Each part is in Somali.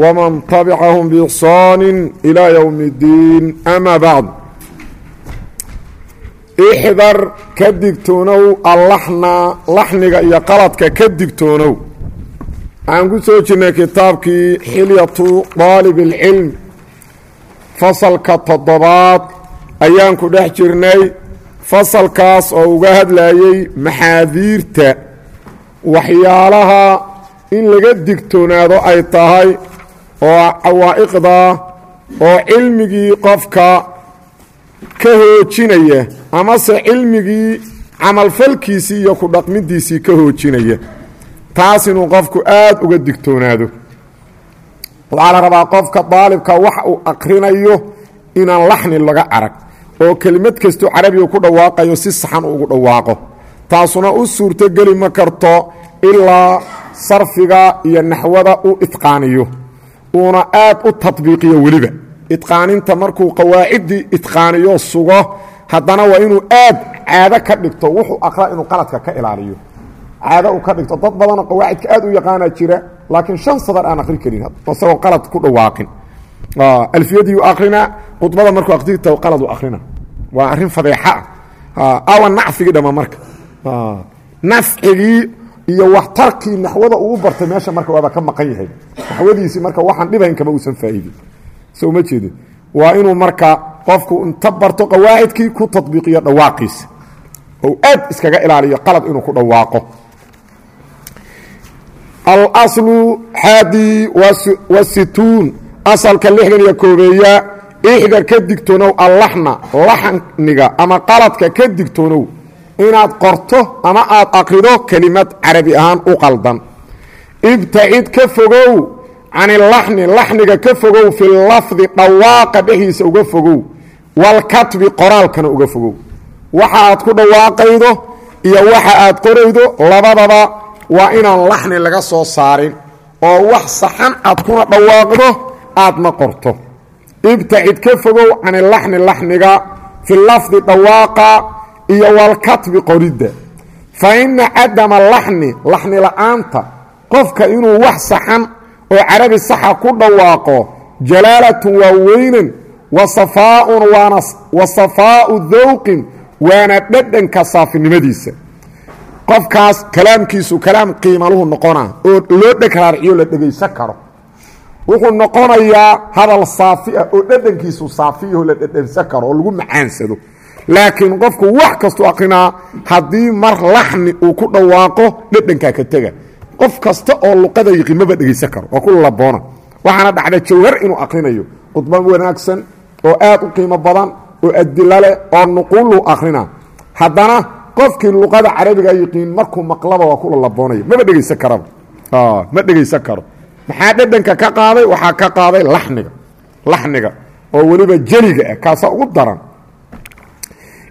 wman tabcahm bixsaani ilaa ywmi اddiin ama bacd ixdar ka digtoonow allaxna laxniga iyo qaladka ka digtoonow waxaan ku soo jirnay kitaabkii xilyatu daalib اlcilm fasalka toddobaad ayaan ku dhex jirnay fasalkaas oo uga hadlayey maxaadiirta waxyaalaha in laga digtoonaado ay tahay oo cawaa'iqda oo cilmigii qofka ka hoojinaya amase cilmigii camalfalkiisii iyo ku dhaqmidiisii ka hoojinaya taas inuu qofku aad uga digtoonaado. Waxaa la rabaa qofka daalibka wax uu akrinayo inaan laxni laga arag oo kelimad kastuu carabiga ku dhawaaqayo si saxan ugu dhawaaqo. Taasuna u suurtogeli ma karto ilaa sarfiga iyo naxwada u idqaaniyo uuna aad u tadbiiqiyo weliba. Idqaaninta markuu qawaaciddii idqaaniyo sugo haddana waa inuu aad caado ka dhigto wuxuu aqra inuu qaladka ka ilaaliyo. Caado uu ka dhigto dad badanoo qawaacidka aad u yaqaana jira laakiin shan sadar aan akri karin isagoo qalad ku dhawaaqin. Alfiyadiiu akrina khudbada markuu akhrita qalad u akrina waa arrin fadeexa. Ah awa nacfigii dhama marka. Nafcigii iyo waxtarkii naxwada uu bartay meesha marka waaba ka maqan yahay. Naxwadiisii marka waxaan dhibayn kama uusan faa'iidin so uma jeedin waa inuu marka qofku inta barto qawaacidkii ku tadbiiqiyo dhawaaqiisa ou aad iskaga ilaaliyo qalad inuu ku dhawaaqo. Alaslu xaadi wasituun asalka lixdan iyo koobeeya ixdar ka digtoonow allaxna laxniga ama qaladka ka digtoonow inaad qorto ama aad aqrido kelimad carabi ahaan u qaldan. Ibtacid ka fogow canilaxni laxniga ka fogow fi lafdi dhawaaqa dhexdiisa uga fogow walkatbi qoraalkana uga fogow. Waxa aad ku dhawaaqaydo iyo waxa aad qoraydo labadaba waa inaan laxni laga soo saarin oo wax saxan aad kuna dhawaaqdo aadna qorto. Ibtacid ka fogow canilaxni laxniga fi lafdi dhawaaqa iyo walkatbi qoridda. Fa ina cadama laxni laxni la'aanta qofka inuu wax saxan oo carabi saxa ku dhawaaqo jalaalatun waa weynan wa safaaun waana wa safaau dawqin waana dhadhanka saafinimadiisa. Qofkaas kalaamkiisu kalaam qiimaluhu noqona oo loo dhegraarciyo la dhegaysan karo. Wuxuu noqonayaa hadal saafi ah oo dhadhankiisu saafiyaho la dhadhansan karo oo lagu macaansado laakiin qofku wax kastuu akrinaa haddii mar laxni uu ku dhawaaqo dhadhankaa ka tega qof kasta oo luqada yiqimaba dhegaysan karo waa ku laboona. Waxaana dhacda jawhar inuu akrinayo khudba wanaagsan oo aad u qiimo badan oo adila leh oo nuquulu akrina haddana qofkii luqada carabiga yiqiin markuu maqlaba waa kula laboonaya. Maba dhegaysan karaba ma dhegaysan karo. Maxaa dhadhanka ka qaaday? Waxaa ka qaaday laxniga. Laxniga oo weliba jeliga ah kaasa ugu daran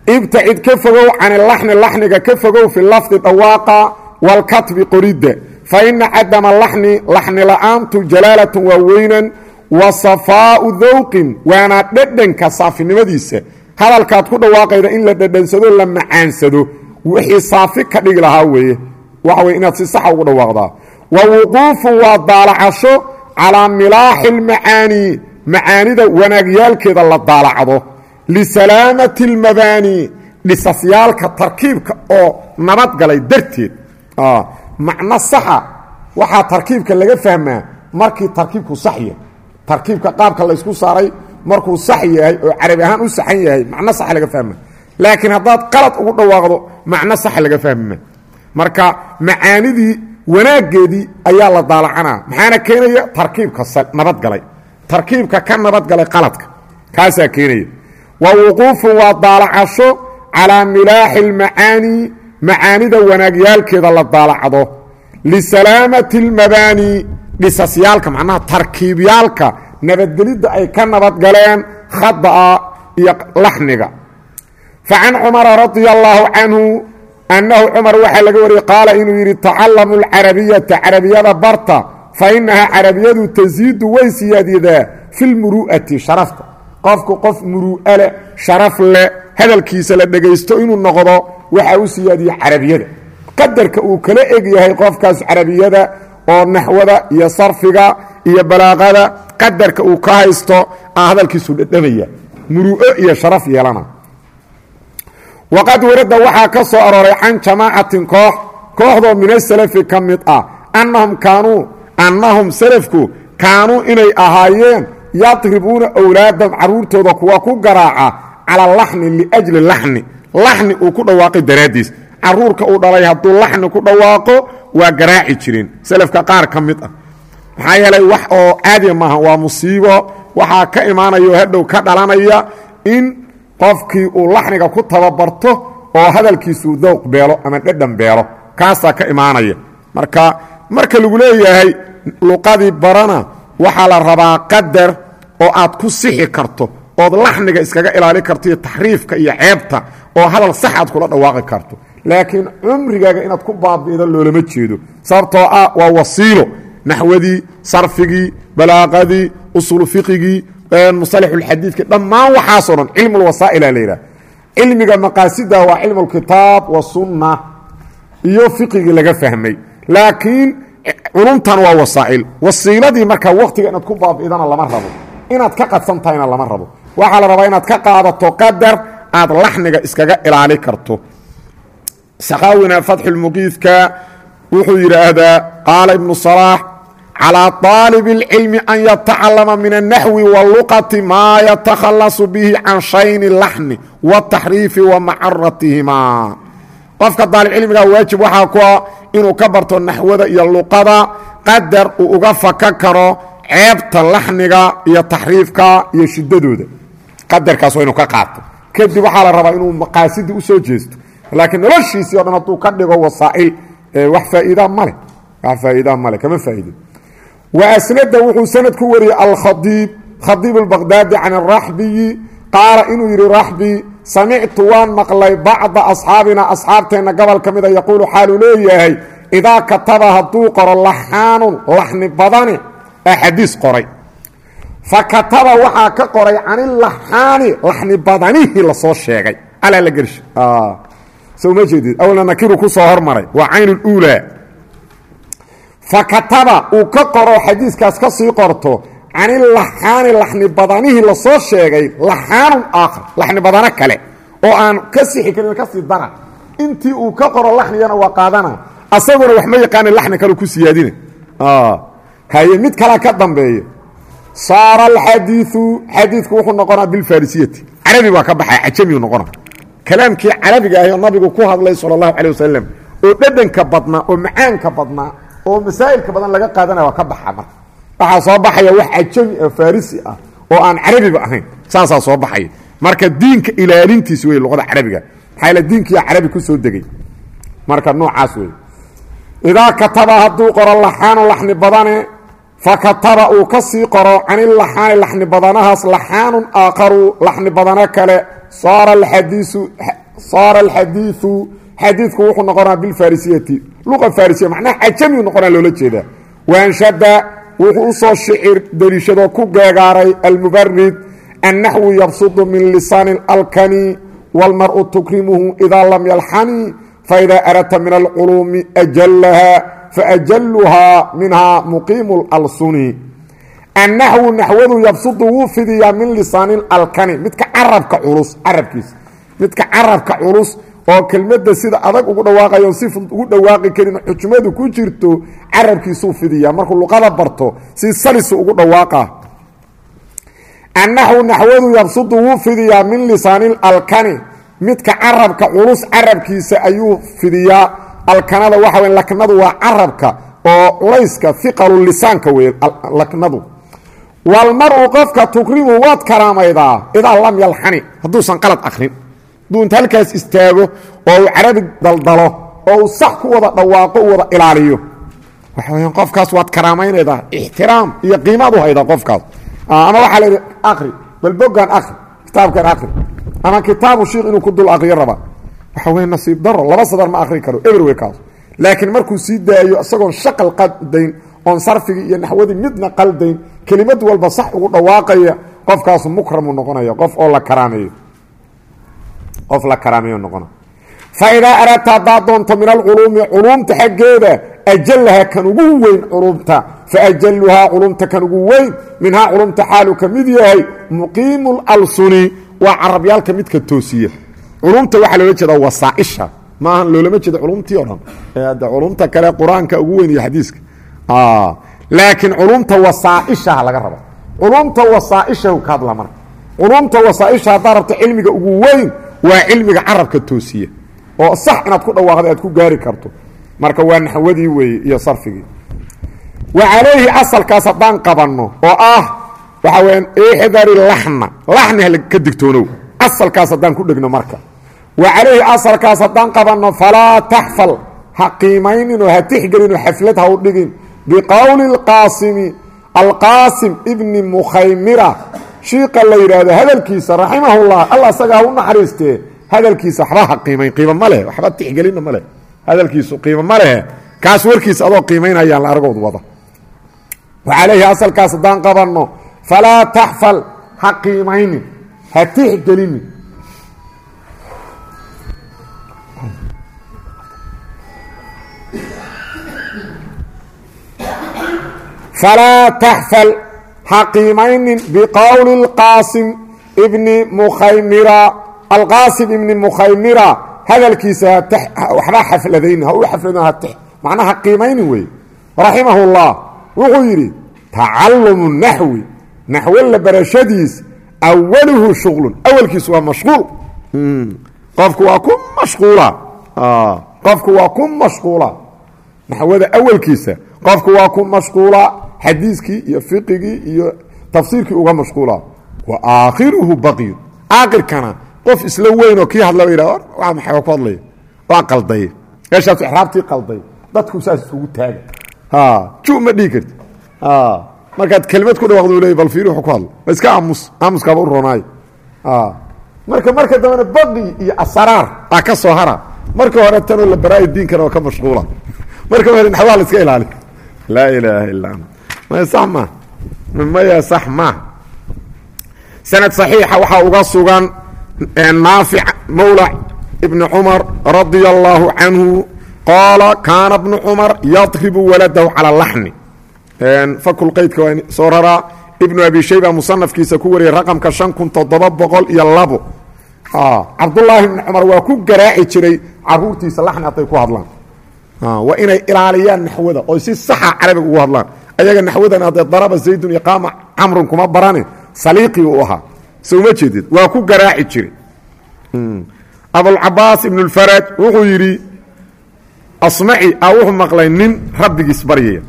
ibtacid ka fogow canilaxni laxniga ka fogow fi lafdi dhawaaqa walkatbi qoridda fa ina cadama laxni laxni la'aantu jalaalatun waa weynan wa safaau dawqin waana dhadhanka saafinimadiisa hadalkaad ku dhawaaqayda in la dhadhansado la macaansado. Wixii saafi ka dhigi lahaa weeye. Waxa weye inaad si saxa ugu dhawaaqdaa. Wa wuquufun waa daalacasho calaa milaaxi lmacaanii macaanida wanaagyaalkeeda la daalacdo lisalaamati almabaani dhisasyaalka tarkiibka oo nabadgalay darteed macno saxa waxaa tarkiibka laga fahmaa markii tarkiibku sax yahay tarkiibka qaabka laysku saaray markuu sax yahay oo carabi ahaan u saxan yahay macno sax laga fahma laakiin haddaad qalad ugu dhawaaqdo macno sax laga fahmima marka macaanidii wanaaggeedii ayaa la daalacanaa maxaana keenaya tarkiibka nabadgalay tarkiibka ka nabadgalay qaladka kaasaa keenaya wa wuquufun waa daalacasho calaa milaaxi almacaani macaanida wanaagyaalkeeda la daalacdo. Lisalaamati almabaani dhisasyaalka macnaha tarkiibyaalka nabadgelidda ay ka nabadgaleen khada'a iyo laxniga. Fa can cumara radia allaahu canhu annahu cumar waxaa laga wariyey qaala inuu yidhi tacallamu alcarabiyata carabiyada barta fa innahaa carabiyadu tasiidu way siyaadidaa filmuru'ati sharafta qofku qof muru'a leh sharaf leh hadalkiisa la dhegaysto inuu noqdo waxaa u siyaadiya carabiyada. Qadarka uu kala eg yahay qofkaas carabiyada oo naxwada iyo sarfiga iyo balaaqada qadarka uu ka haysto aa hadalkiisu dhadhamaya muru'o iyo sharaf yeelana. Waqad warada waxaa ka soo arooray can jamaacatin koox kooxdoo min asalafi ka mid ah annahum kaanuu annahum salafku kaanuu inay ahaayeen yadribuuna owlaadahum carruurtooda kuwa ku garaaca calaa laxni liajli laxni. Laxni uu ku dhawaaqay daraaddiis. Carruurka uu dhalay hadduu laxni ku dhawaaqo waa garaaci jireen salafka qaar ka mid ah. Maxaa yeelay wax oo caadiya maaha waa musiibo. Waxaa ka imaanaya oo hadhow ka dhalanaya in qofkii uu laxniga ku tababarto oo hadalkiisuu dowq beelo ama dhedhan beelo. Kaasaa ka imaanaya. Marka marka lagu leeyahay luqadii barana waxaa la rabaa qadar oo aad ku sixi karto ood laxniga iskaga ilaali karto iyo taxriifka iyo ceebta oo hadal sax aad kula dhawaaqi karto. Laakiin cumrigaaga inaad ku baabi'ido loolama jeedo. Sababtoo ah waa wasiilo. Naxwadii sarfigii balaaqadii usulu fiqigii musalaxulxadiidki dhammaan waxaasoo dhan cilmulwasaa'ila la yidhaha cilmiga maqaasida waa cilmulkitaab wasunna iyo fiqigii laga fahmay. Laakiin culumtan waa wasaa'il wasiiladii markaa wakhtiga inaad ku baabi'idana lama rabo inaad ka qadsan tahayna lama rabo waxaa la rabaa inaad ka qaadato qadar aad laxniga iskaga ilaali karto saqaawina fatxulmuqiidka wuxuu yidhaahdaa qaala ibnu salaax calىa طaalib اlcilmi an yatacalama min الnaxwi wاluqati maa yatakhalasu bihi can shayni laxni wاtaxriifi wamacaratihima qofka daalibcilmiga waajib waxaa ku ah inuu ka barto naxwada iyo luqada qadar uu uga faka karo ceebta laxniga iyo taxriifka iyo shiddadooda. Qadarkaas waa inuu ka qaato. Kadib waxaa la rabaa inuu maqaasidii u jeesto. Laakiin noloshiisii o dhan hadduu ka dhigo wasaa'il wax faa'iidaa maleh wax faa'iidaa maleh kama faa'idin wa asnada wuxuu sanad ku wariyey alkhaiib khaiib albaqhdaadi can alraxbiyi qaala inuu yidhi raxbi samictu waan maqlay bacda asxaabina asxaabteenna gobol ka mida yaquulu xaaluu leeyahay idaa kataba hadduu qoro laxaanun laxni badani ee xadiis qoray. Fa kataba waxaa ka qoray canilaxaani laxni badanihii la soo sheegay. Calaa la gersh ah. soma jeedid? Awalna nakiru ku soo hormaray. Waa ka qoro xadiiskaas ka sii qorto canilaxaani laxni badanihii la soo sheegay laxaanun aakhar laxni badano kale oo aan ka sixi karin ka sii dara intii uu ka qoro laxnigana waa qaadana. Asaguna wax ma yaqaana laxni kale ku siyaadina haye mid kala ka dambeeya. Saara alxadiiu xadiidku wuxuu noqonaa bilfarisiyati carabi baa ka baxay cajamiu noqona kalaamkii carabiga ahi oo nabigu ku hadlay sala allahu calay wasalam oo dhedhanka badnaa oo macaanka badnaa oo masaa'ilka badan laga qaadanaya waa ka baxa marka waxaa soo baxaya wax cajami oo farisi ah oo aan carabiba ahayn. Saasaa soo baxaya marka diinka ilaalintiis wey luqada carabiga. Maxaa diinkiiya carabi ku soo degay. Marka noocaas wey idaa kataba hadduu qoro laxaanu laxni badane fakataba uu ka sii qoro canilaxaani laxni badanahaas laxaanun aakharu laxni badano kale. Saara alxadiiu xadiidku wuxuu noqonaa bilfarisiyati luqa farisiya macnaha cajamiu noqonaa loola jeedaa. Waanshada wuxuu u soo shicir deliishadoo ku geegaaray almubarid annaxwu yabsudu min lisaani alkani wاlmar'u tukrimuhu idaa lam yalxani faida aradta min alculuumi ajalaha faajaluhaa minhaa muqiimu اlalsuni annaxwu naxwadu yabsudu wuu fidiyaa min lisaani alkani midka carabka culus carabkiisa midka carabka culus oo kelmadda sida adag ugu dhawaaqayo si ugu dhawaaqi karin xujmadu ku jirto carabkiisuu fidiyaa. Markuu luqada barto si salisu ugu dhawaaqa. Annaxwu naxwadu yabsudu wuu fidiyaa min lisaani alkani. Midka carabka culus carabkiisa ayuu fidiyaa. Alkanada waxa w laknadu waa carabka oo culayska iqalu lisaanka wey laknadu. Walmaru qofka tukrimu waad karaamaydaa idaa lam yalxani. Hadduusan qalad akrin hadduu inta halkaas istaago oo uu carabi daldalo oo uu sax ku wada dhawaaqo u wada ilaaliyo. Waxa weyaan qofkaas waad karaamaynaydaa ixtiraam iyo qiimaad u haydaa qofkaas. Ama waxaa la yidhi akri bal bogan akri kitaabkan akri ama kitaabu shiik inuu ku dul akriyo raba. Waxa wey nasiib daro laba sadar ma akri karo everway kaas. Laakiin markuu sii daayo isagoon shaqal qaldayn oon sarfigii iyo naxwadii midna qaldayn kelimad walba sax ugu dhawaaqaya qofkaasu mukramu noqonaya qof oo la karaameeyo qof la karaameeyo noqona fa idaa aradta haddaad doonto min alculuumi culuumta xaggeeda ajalaha kan ugu weyn culumta faajaluhaa culumta kan ugu weyn minhaa culumta xaalu ka mid yahay muqiimu lalsuni waa carabyaalka midka toosiya. Culumta waxaa loola jeeda wasaaisha. Maaha loolama jeedo culumtii o dhan. Culumta kale qur'aanka ugu weyn iyo xadiiska. Laakiin culumta wasaaishaha laga raba culumta wasaaishahu ka hadla marka culumta wasaaisha haddaa rabta cilmiga ugu weyn waa cilmiga carabka toosiya oo sax inaad ku dhawaaqda aad ku gaari karto. Marka waa naxwadii weeye iyo sarfigii. Wa calayhi asalkaas haddaan qabanno oo ah waxaa weyaan ixdari laxna laxni ka digtoonow. Asalkaas haddaan ku dhegno marka. Wa calayhi asalkaas haddaan qabanno falaa taxfal ha qiimayninoo ha tixgelinoo xaflad ha u dhigin. Biqowli اlqaasimi alqaasim ibni mukhaymira shiiqa la yidhaahdo hadalkiisa raximahullah alla asaga ha u naxariistee hadalkiisa waxba ha qiimayn qiimo ma leh waxba tixgelinna ma leh. Hadalkiisu qiimo ma leh kaas warkiisa adoo qiimaynayaan la argood wada. Wa calayhi asalkaas haddaan qabanno falaa taxfal ha qiimaynin ha tixgelinin. Falaa taxfal ha qiimaynin biqowli اlqaasim ibni mukhaymira alqaasim ibni mukhaymira hadalkiisa waxba xafladayni ha u xafladin ha macnaha qiimaynin wey raximah اllah wuxuu yidhi tacalumu naxwi naxwo la barashadiis awaluhu shuqlun awalkiisu waa mashquul qofku waa ku mashquula qofku waa ku mashquula naxwada awalkiisa qofku waa ku mashquula xadiiskii iyo fiqigii iyo tafsiirkii uga mashquula. Wa aakhiruhu baqyu aakhirkana qof isla weynoo kii hadla yidhah waa maxay ku hadlaya waa qalday. Meeshaasu exraabtii qalday. Dadku saas isugu taaga ju ma dhihi karti markaad kelimad ku dhawaaqdo leey bal fiiri wuxuu ku hadla ma iska aamus aamuskaaba u roonaayo marka marka dambena baqi iyo asaraar aa ka soo hara. Marka hore tanoo la baraayo diinkana oo ka mashquula. Marka hore naxwaha la iska ilaali. Laa ilaaha illa ant ma maya sax ma? Sanad saxiixa waxaa uga sugan naafic mawla ibni cumar radia allaahu canhu qaala kaana bnu cumar yadribu waladahu calaa laxni. Fakulqaydka waa soo raraa. Ibnu abi shayba musanafkiisa ku wariyay raqamka shan kun toddoba boqol iyo labo. Cabdullaahi ibni cumar waa ku garaaci jiray caruurtiisa laxni hadday ku hadlaan. Waa inay ilaaliyaan naxwada oo si saxa carabiga ugu hadlaan ayaga naxwadan adee daraba zaydun iqaama camrun kuma barane saliiqii uu ahaa. Sowma jeedid? Waa ku garaaci jire hmm. abulcabaas ibnu lfaraj wuxuu yidhi asmaci a wuxuu maqlay nin rabbigiis baryaya.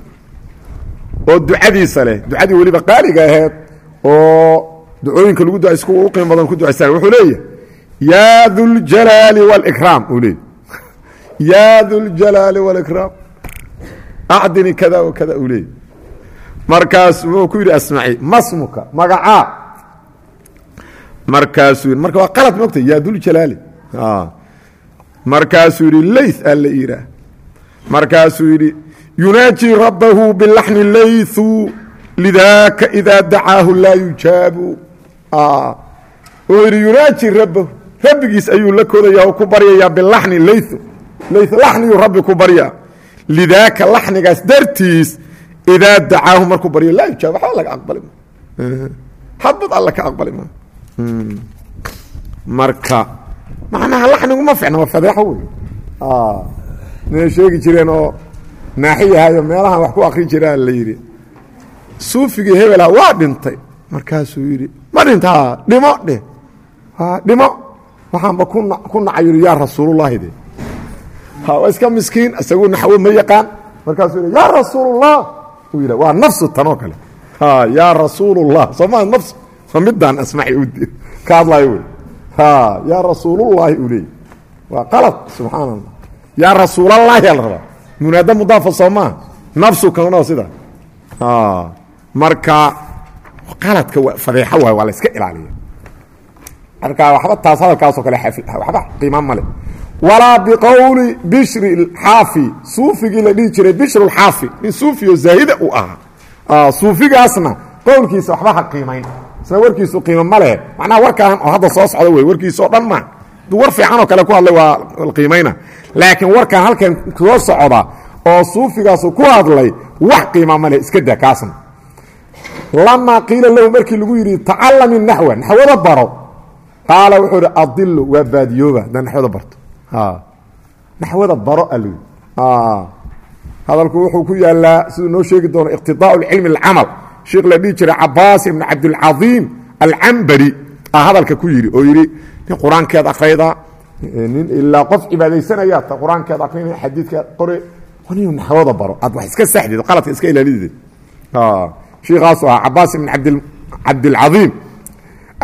Oo ducadiisa leh ducadii weliba qaaliga aheed oo ducooyinka lagu dua isku uqiim badan ku ducaysan wuxuu leeyahay yaa duljalaali wاlkraam uu leeyah yaa duljalaali wاlkraam acdini kada wa kada uu leeyah markaas wuxuu ku yidhi asmaci masmuka magacaa. Markaasuu marka waa qalad mogta yaa duljalaali markaasuu yidhi layth aa la iiraa. Markaasuu yidhi yunaaji rabbahu bilaxni laythu lidaaka idaa dacaahu laa yujaabu. Wuxuu yidhi yunaaji rabbahu rabbigiis ayuu la koodaya oo ku baryayaa bilaxni laythu. Layth laxniyuu rabbi ku baryaa. Lidaaka laxnigaas dartiis idaa dacaahu markuu baryo laa yujaab waxba laga aqbali ma habad alla ka aqbali ma marka macnaha laxnigu ma ficna waa fadeexo wey inay sheegi jireen oo naaxiyahayo meelahan wax ku akri jiraa la yidhi suufigii hebela waa dhintay markaasuu yidhi ma dhinta dhimo dheh dhimo waxaanba ku nacay yidhi yaa rasuulullahi de waa iska miskiin isagu naxwo ma yaqaan markaasuu yidhi yaa uu yidha waa nafsu tanoo kale. Yaa rasuulullah. Sooma nafs ma midaan asmaci ka hadlayo wey. Yaa rasuulullaahi uu leeyay waa qalad subxaan allah yaa rasuulallaahi ala rabaa munaada mudaafa soo maaha nafsu kanoo sida. Marka qaladka fadeexo waay waa la iska ilaaliya marka waxba taas hadalkaasoo kale waxba qiima male walaa biqowli bishri xaafi suufigii la dhihi jiray bishru xaafi nin suufiyo zaahida uu ahaa suufigaasna qowlkiisa waxba ha qiimayn. Isna warkiisu qiimo ma leh. Macnaha warkaan oo hadda soo socda wey warkiisa oo dhan ma. War fiican oo kale ku hadlay waa qiimayna. Laakiin warkaan halkan soo socda oo suufigaasu ku hadlay wax qiima ma leh iska da kaasna. Lamaa qiila lahu markii lagu yidhi tacalami naxwa naxwada baro. Qaala wuxuu idhi adilu waa baadiyooba. Haddaa naxwada barto naxwada baro al hadalku wuxuu ku yaalaa siduu noo sheegi doono iqtidaau cilmi اcamal sheikh la dhihi jiray cabaas ibn cabdilcaiim alcambari a hadalka ku yidhi oo yidhi nin qur'aankeed akrayda nin ilaa qof cibaadaysanaya ta qur'aankeed akrinaya xadiidkeed qore nin naxwada baro. Aad wax iska saxdeed qaladka iska ilaalideed shiikaasu ahaa cabaas ibn cabdilcaiim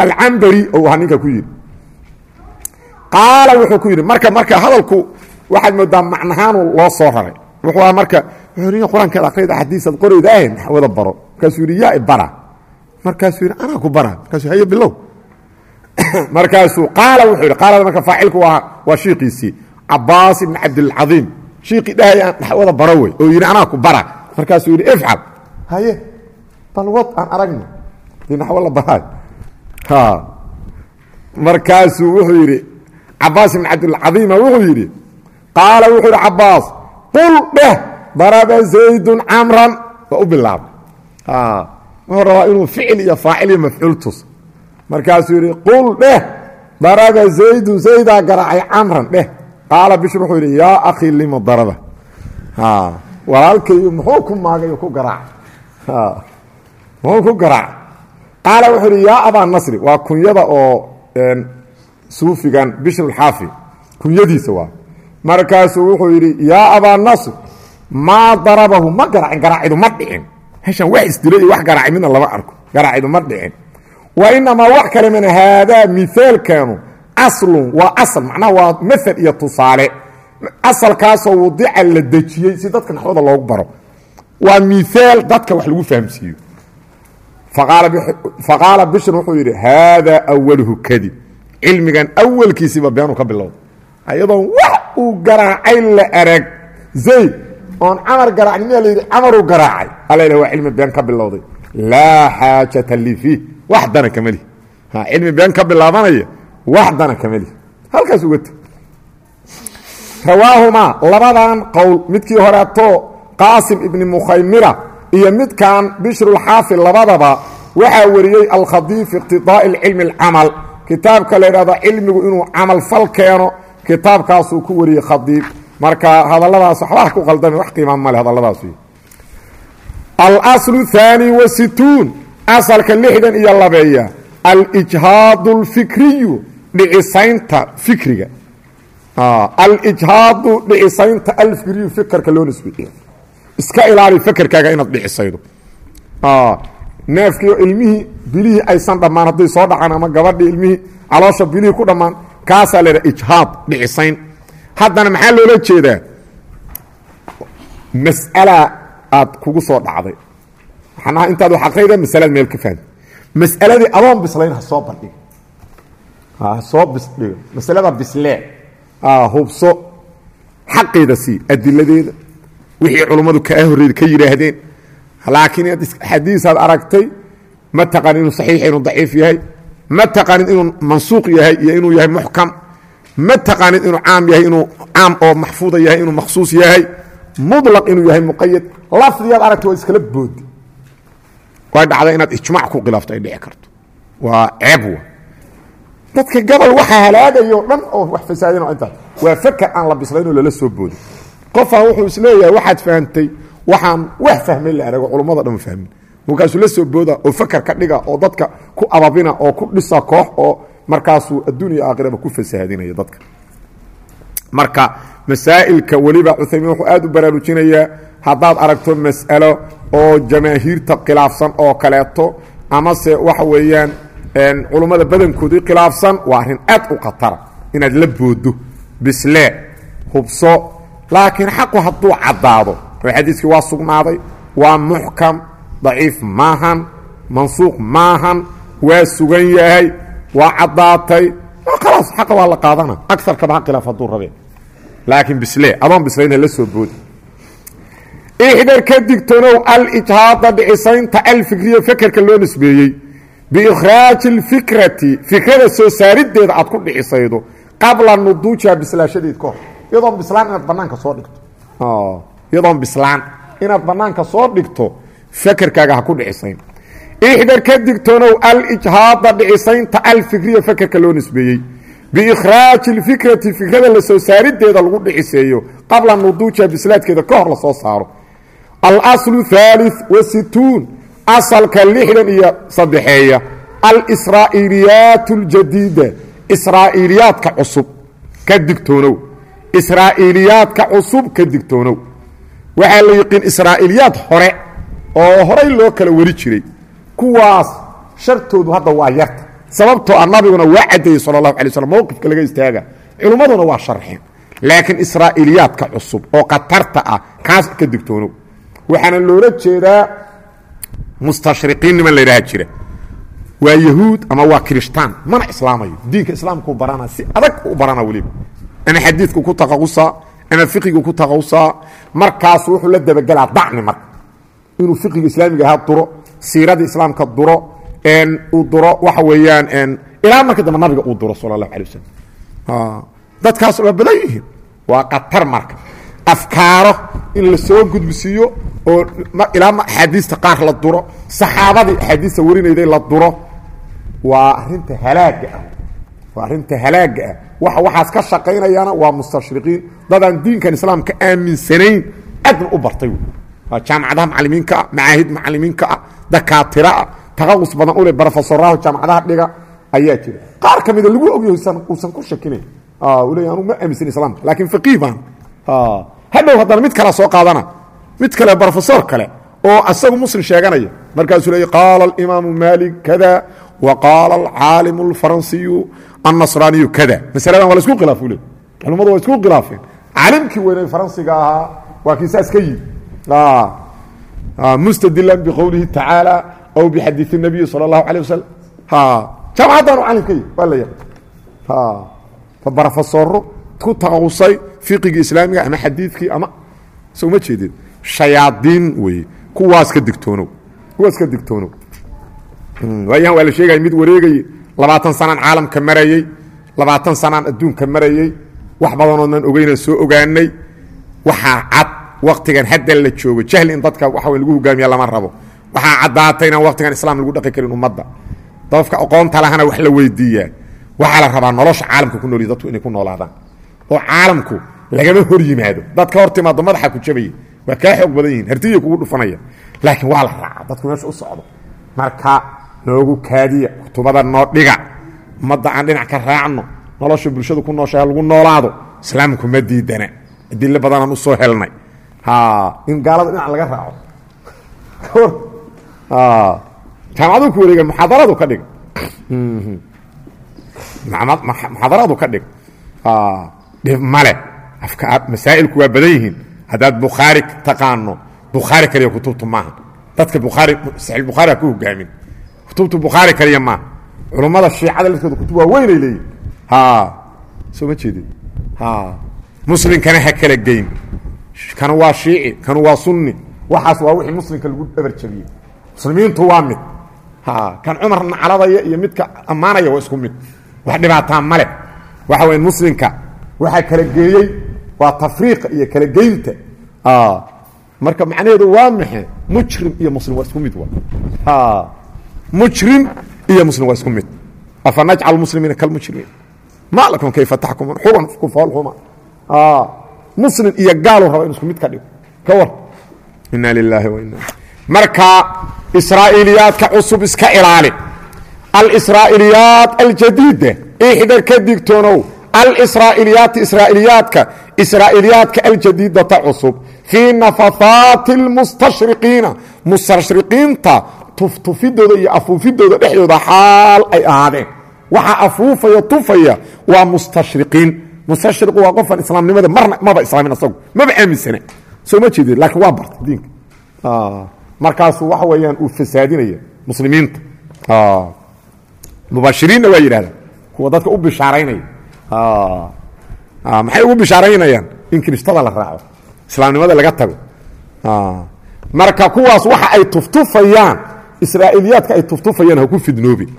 alcambari ou ahaa ninka ku yidhi qaala wuxuu ku yidhi marka marka hadalku waxaad moodaa macnahaanu loo soo raray. Wuxuu aha marka wuxuu qur'aankeed akrayda xadiisaad qorayda ah naxwada baro. Markaasuu yidhi yaa ibara markaasuu yidhi anaa ku bara. Markaasuu haye bilow. Markaasuu qaala wuxuu yidhi qaalada marka faacilku waa waa shiikiisii cabaas ibn cabdilcaiim shiikii dhahay aan naxwada baro wey. Oo yidhi anaa ku bara. Markaasuu yidhi ifcal haye bal wad aan aragno. Dii naxwo la baraayo markaasuu wuxuu yidhi cabaas ibn cabdilcaiima wuxuu yidhi qaala wuxuu yidhi cabaas qul dheh daraba zaydun camran. Waa u bilaabay. Wuxuu rabaa inuu ficil iyo faacil iyo mafcuul tus markaasuu yidhi qul dheh daraba zaydun zaydaa garaacay camran dheh. Qaala bishr wuxuu yidhi yaa akhi lima daraba. Walaalkayu muxuu ku maagay ku garaacay. Muxuu ku garaacay. Qaala wuxuu yidhi yaa abaa nasri waa kunyada oo suufigan bishrulxaafi kunyadiisa waa. Markaasuu wuxuu yidhi yaa abaa nasr maa darabahu ma garaacin garaacidu ma dhicin. Heshan wax isdilo iyo wax garaacay midna lama arko. Garaacidu ma dhicin. Wa inamaa wax kale mana haadaa miaalkeenu aslun waa asal macnaha waa maal iyo tusaale. Asalkaasoo wadica la dejiyey si dadka naxwada loogu baro. Waa miaal dadka wax lagu fahamsiiyo. Faqaala bishr wuxuu yidhi haadaa awaluhu kadib cilmigan awalkiisiiba beenuu ka bilowda ayadoon wax uu garaacay la arag zayd oon camar garaacni miyaa la yidhi camaruu garaacay. Alla waa cilmi been ka bilowday. Laa xaajata lii fiih wax dana kama lihi cilmi been ka bilaabanaya wax dana kama lihi halkaas uga teg rawaahumaa labadan qowl midkii horeeto qaasim ibni mukhaymira iyo midkan bishrulxaafi labadaba waxaa wariyey alkhadii fi iqtidaa'i cilmi اlcamal kitaabka la idhahdo cilmigu inuu camal fal keeno kitaabkaasuu ku wariyey khadiib. Marka hadalladaas waxba ku qaldame wax qiimaa male hadalladaas. Alaslu haani wasituun asalka lixdan iyo labeeya. Alijhaadu اlfikriyu dhicisaynta fikriga. Alijhaadu dhicisaynta alfikriyu fikerka loo nisbeeyo iska ilaali fekerkaaga inaad dhicisaydo neefkiio ilmihii bilihii aysan dhammaan hadday soo dhacaan ama gabadhii ilmihii caloosha bilihii ku dhammaan kaasaa la ydhaha ijhaad dhicisayn. Haddana maxaa loola jeedaa? Mas'ala aad kugu soo dhacday. Waxaan ahaa intaad wax aqrayda masalaad meel ka fahamta mas'aladii adoon bislayn ha soo bandhigo ha soo bisdhigo masalada bislee hubso. Xaqeeda sii adiladeeda. Wixii culummadu kaa horreeda ka yidhaahdeen laakiin xadiisaad aragtay ma taqanin inuu saxiix inuu daciif yahay ma taqanin inuu mansuuq yahay iyo inuu yahay muxkam ma taqanin inuu caam yahay inuu caam oo maxfuuda yahay inuu makhsuus yahay mudlaq inuu yahay muqayad lafdigaad aragtay waa iskala boodi. Way dhacda inaad ijmaac ku khilaafto ay dhici karto. Waa ceeb wa. Dadka gabal waxaa halaagayo dhan oo wax fasaadin oo intaas. Waa faker aan la bislaynoo lala soo boodin qofaan wuxuu is leeyahay waxaad fahamtay waxaan wax fahmay la arago culummada dhan fahmin. Markaasuu la soo booda oo faker ka dhiga oo dadka ku ababina oo ku dhisa koox oo markaasuu adduuniya aakhiraba ku fasahaadinaya dadka. Marka masaa'ilka weliba cuthaymiin wuxuu aad u baraarujinayaa haddaad aragto mas'alo oo jamaahiirta khilaafsan oo kaleeto amase waxa weeyaan culummada badankoodii khilaafsan waa arrin aad u khatara inaad la boodo bislee hubso laakiin xaqu hadduu caddaado xadiiskii waa sugnaaday waa muxkam daciif maahan mansuuq maahan waa sugan yahay waa caddaatay. Khalaas xaqa waa la qaadana. Agarkaba ha khilaaf hadduu rabee laakiin bisle adoon bislayna la soo boodi. Ixdar ka digtoonow alijhaada dhicisaynta alfikriya fekerka loo nisbeeyey. Biikhraaji اlfikrati fikrada soo saarideeda aad ku dhicisaydo qabla nuduujiha bislaashadeed ka hor. Iyadoon bislaan inaad banaanka soo dhigto iyadoon bislaan inaad banaanka soo dhigto fekerkaaga ha ku dhicisayn ixdar ka digtoonow alijhaada dhicisaynta alfikriya fekerka loo nisbeeyey biikhraaji اlfikrati fikrada la soo saarideeda lagu dhiciseeyo qabla nuduujiha bislaadkeeda ka hor la soo saaro alaslu haali wasituun asalka lixdan iyo saddexeeya alsraa'iiliyaat اljadiida israa'iiliyaadka cusub ka digtoonow israa'iiliyaadka cusub ka digtoonow waxaa la yiqiin israa'iiliyaad hore oo horay loo kala wari jiray. Kuwaas shartoodu hadda waa yarta sababtoo ah nabiguna waa caddeeyey sala اllahu alay slm mowqifka laga istaaga. Culummaduna waa sharxeen laakiin israa'iiliyaadka cusub oo khatarta ah kaas ka digtoonow waxaana loola jeedaa mustashriqiin niman la ydhaha jira. Waa yahuud ama waa kirishtaan mana islaamayo. Diinka islaamkuu barana si adag u barana weliba. Ama xadiidku ku taqaqusaa ama fiqigu ku taqaqusaa markaasu wuxuu la dabagelaa dacni marka. Inuu fiqiga islaamiga ahaa duro siiradii islaamka duro uu duro waxa weeyaan ilaa marka dambe nabiga uu duro sala allahu alay wasalam dadkaas waa badan yihiin. Waa khatar marka. Afkaaro in la soo gudbisiiyo oo ilaa axaadiista qaar la duro saxaabadii axaadiista warinayday la duro waa arinta halaaga ah waa arrinta halaaga ah waxa waxaas ka shaqaynayana waa mustashriqiin. Dadaan diinkan islaamka aaminsanayn adna u bartay. Waa jaamacadaha macalimiinka ah macaahid macalimiinka ah dakaatira ah taqaqus badan ule brofesoraha jaamacadaha dhiga ayaa jira. Qaar ka mida lagu ogyahay uusan ku shakinayn le anu ma aaminsan islaamka laakiin faqiih baan. Hadhow haddana mid kala soo qaadana. Mid kale brofesor kale oo asagu muslim sheeganaya. Markaasuu leey qaala alimaamu malik kada wa qaala alcaalimu alfaransiyu annasraaniyu kada masaladan waa la isku khilaaf u le culimmadu waa isku khilaafeen caalimkii weynay faransiga ahaa waa kii saas ka yimi mustadilan biqowlihi tacaala aw bixadiid الnabiyi salى اllahu alيه wasalam jaamacaddaanu calim ka yimi waa la yaqaan brofesoro ku taqusay fiqigii islaamiga ama xadiidkii ama so ma jeedeen shayaadiin weye kuwaas ka digtoonow kuwaas ka digtoonow waayahan waa la sheegaya mid wareegayey labaatan sanaan caalamka marayey labaatan sanaan adduunka marayey wax badanoodnan ogeynaan soo ogaanay waxaa cad waktigan hadda la joogo. Jahli in dadka waxa lagu hogaamiya lama rabo. Waxaa caddaatay inaan waktigan islaam lagu dhaqi karin ummadda. Dadka aqoonta lahana wax la weydiiyaa. Waxaa la rabaa nolosha caalamka ku noolya dadku inay ku noolaadaan. Oo caalamku lagama hor yimaado. Dad ka hor timaado madaxa ku jabaya waa kaa xoog badan yihiin hartiya kugu dhufanaya. Laakiin waa la raaca dadku meesha u socdo. Marka noogu kaadiya kutubada noo dhiga ummadda aan dhinac ka raacno? Nolosha bulshadu ku nooshaha lagu noolaado islaamku ma diidana adilo badanaan u soo helnay. In gaalada dhinac laga raaco. Jaamacadu ku wareega muxaadaradu ka dhig. Muxaadaradu ka dhig. Dhib male afka masaa'ilku waa badan yihiin. Haddaad bukhaari taqaano bukhaari kaliya kutubtu maaha. Dadka bukhaari saxiix bukhaari ha ku hogaamin kutubtu bukhaari kaliya maaha culummada shiicada laftooda kutub waa weynay leeyihiin soo ma jeedin. Muslimkana ha kala geyn. Kanu waa shiici kanu waa sunni. Waxaas waa wixii muslimka lagu dhabar jabiyey muslimiintu waa mid. Kan cumar nacladaya iyo midka ammaanaya waa isku mid. Wax dhibaataa male waxa weya muslimka waxaa kala geeyey waa tafriiqa iyo kala geynta. Marka macnaheedu waa maxe mujrim iyo muslim waa isku mid wa mujrim iyo muslim waa isku mid afa najcal muslimiina kalmujrimiin ma lakum kayfa taxkumuun xuban kufoolxuma muslim iyo gaalu raba inu isku mid ka dhigo ka war ina lilaahi wa ina marka israa'iiliyaadka cusub iska ilaali alsraa'iiliyaat aljadiida ixdar ka digtoonow alsraa'iiliyaati israa'iiliyaadka israa'iiliyaadka aljadiidata cusub fii nafahaati اlmustashriqiina mustashriqiinta tuftufidooda iyo afuufidooda dhexdooda xaal ay ahaadeen. Waxaa afuufaya tufaya waa mustashriqiin. Mustashriqu waa qofan islaamnimada marna maba islaamin asagu maba aaminsana soo ma jeedin laakiin waa barta diinka. Markaasuu waxa weeyaan uu fasaadinaya muslimiinta. Mubashiriinna waa yidhahdaan kuwa dadka u bishaaraynaya. Maxay ugu bishaaraynayaan? In kiristada la raaco islaamnimada laga tago. Marka kuwaas waxa ay tuftufayaan israa'iiliyaadka ay tuftufayaan ha ku fidnoobin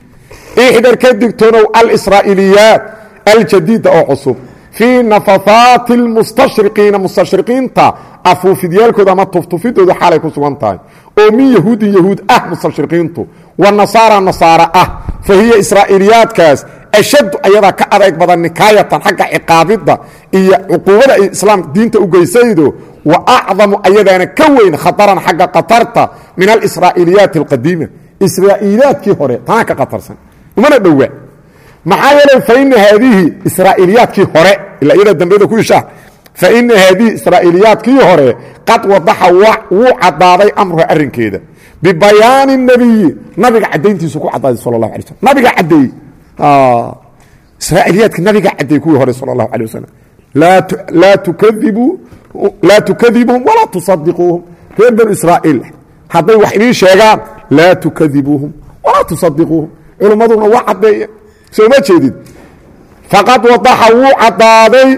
ixdar ka digtoonow alsraa'iliyaat aljadiida oo cusub. Fii nafahaati lmustashriqiina mustashriqiinta afuufidyaalkooda ama tuftufidooda xaalay ku sugan tahay. Oo min yahuudin yahuud ah mustashriqiintu. Wa nasaara nasaara ah. Fa hiya israa'iiliyaadkaas ashaddu ayadaa ka adayg badan nikaayatan xagga ciqaabidda iyo cuquubada ay islaam diinta u geysaydo wa acdamu ayadaana ka weyn khataran xagga khatarta min alisraa'iiliyaati alqadiima israa'iiliyaadkii hore tanaa ka khatarsan umana dhowa maxaa yeelay faina haadihi israa'iiliyaadkii hore ilaa iyada dambeda ku ishaa faina haadihi israa'iiliyaadkii hore qad wadaxa wuu caddaaday amruha arrinkeeda bibayaani nebiyi nabiga caddayntiisu ku caddaaday sala allahu alay slm nabiga caddeeyey israa'iiliyaadka nabiga caddeeyey kuwii hore sala allahu alay wasalam laa tukadibuu laa tukadibuuhum walaa tusadiquuhum reer banu israa'iil hadday wax idiin sheegaan laa tukadibuuhum walaa tusadiquuhum culummaduna waa caddeeyeen soo ma jeedid faqad wadaxa wuu caddaaday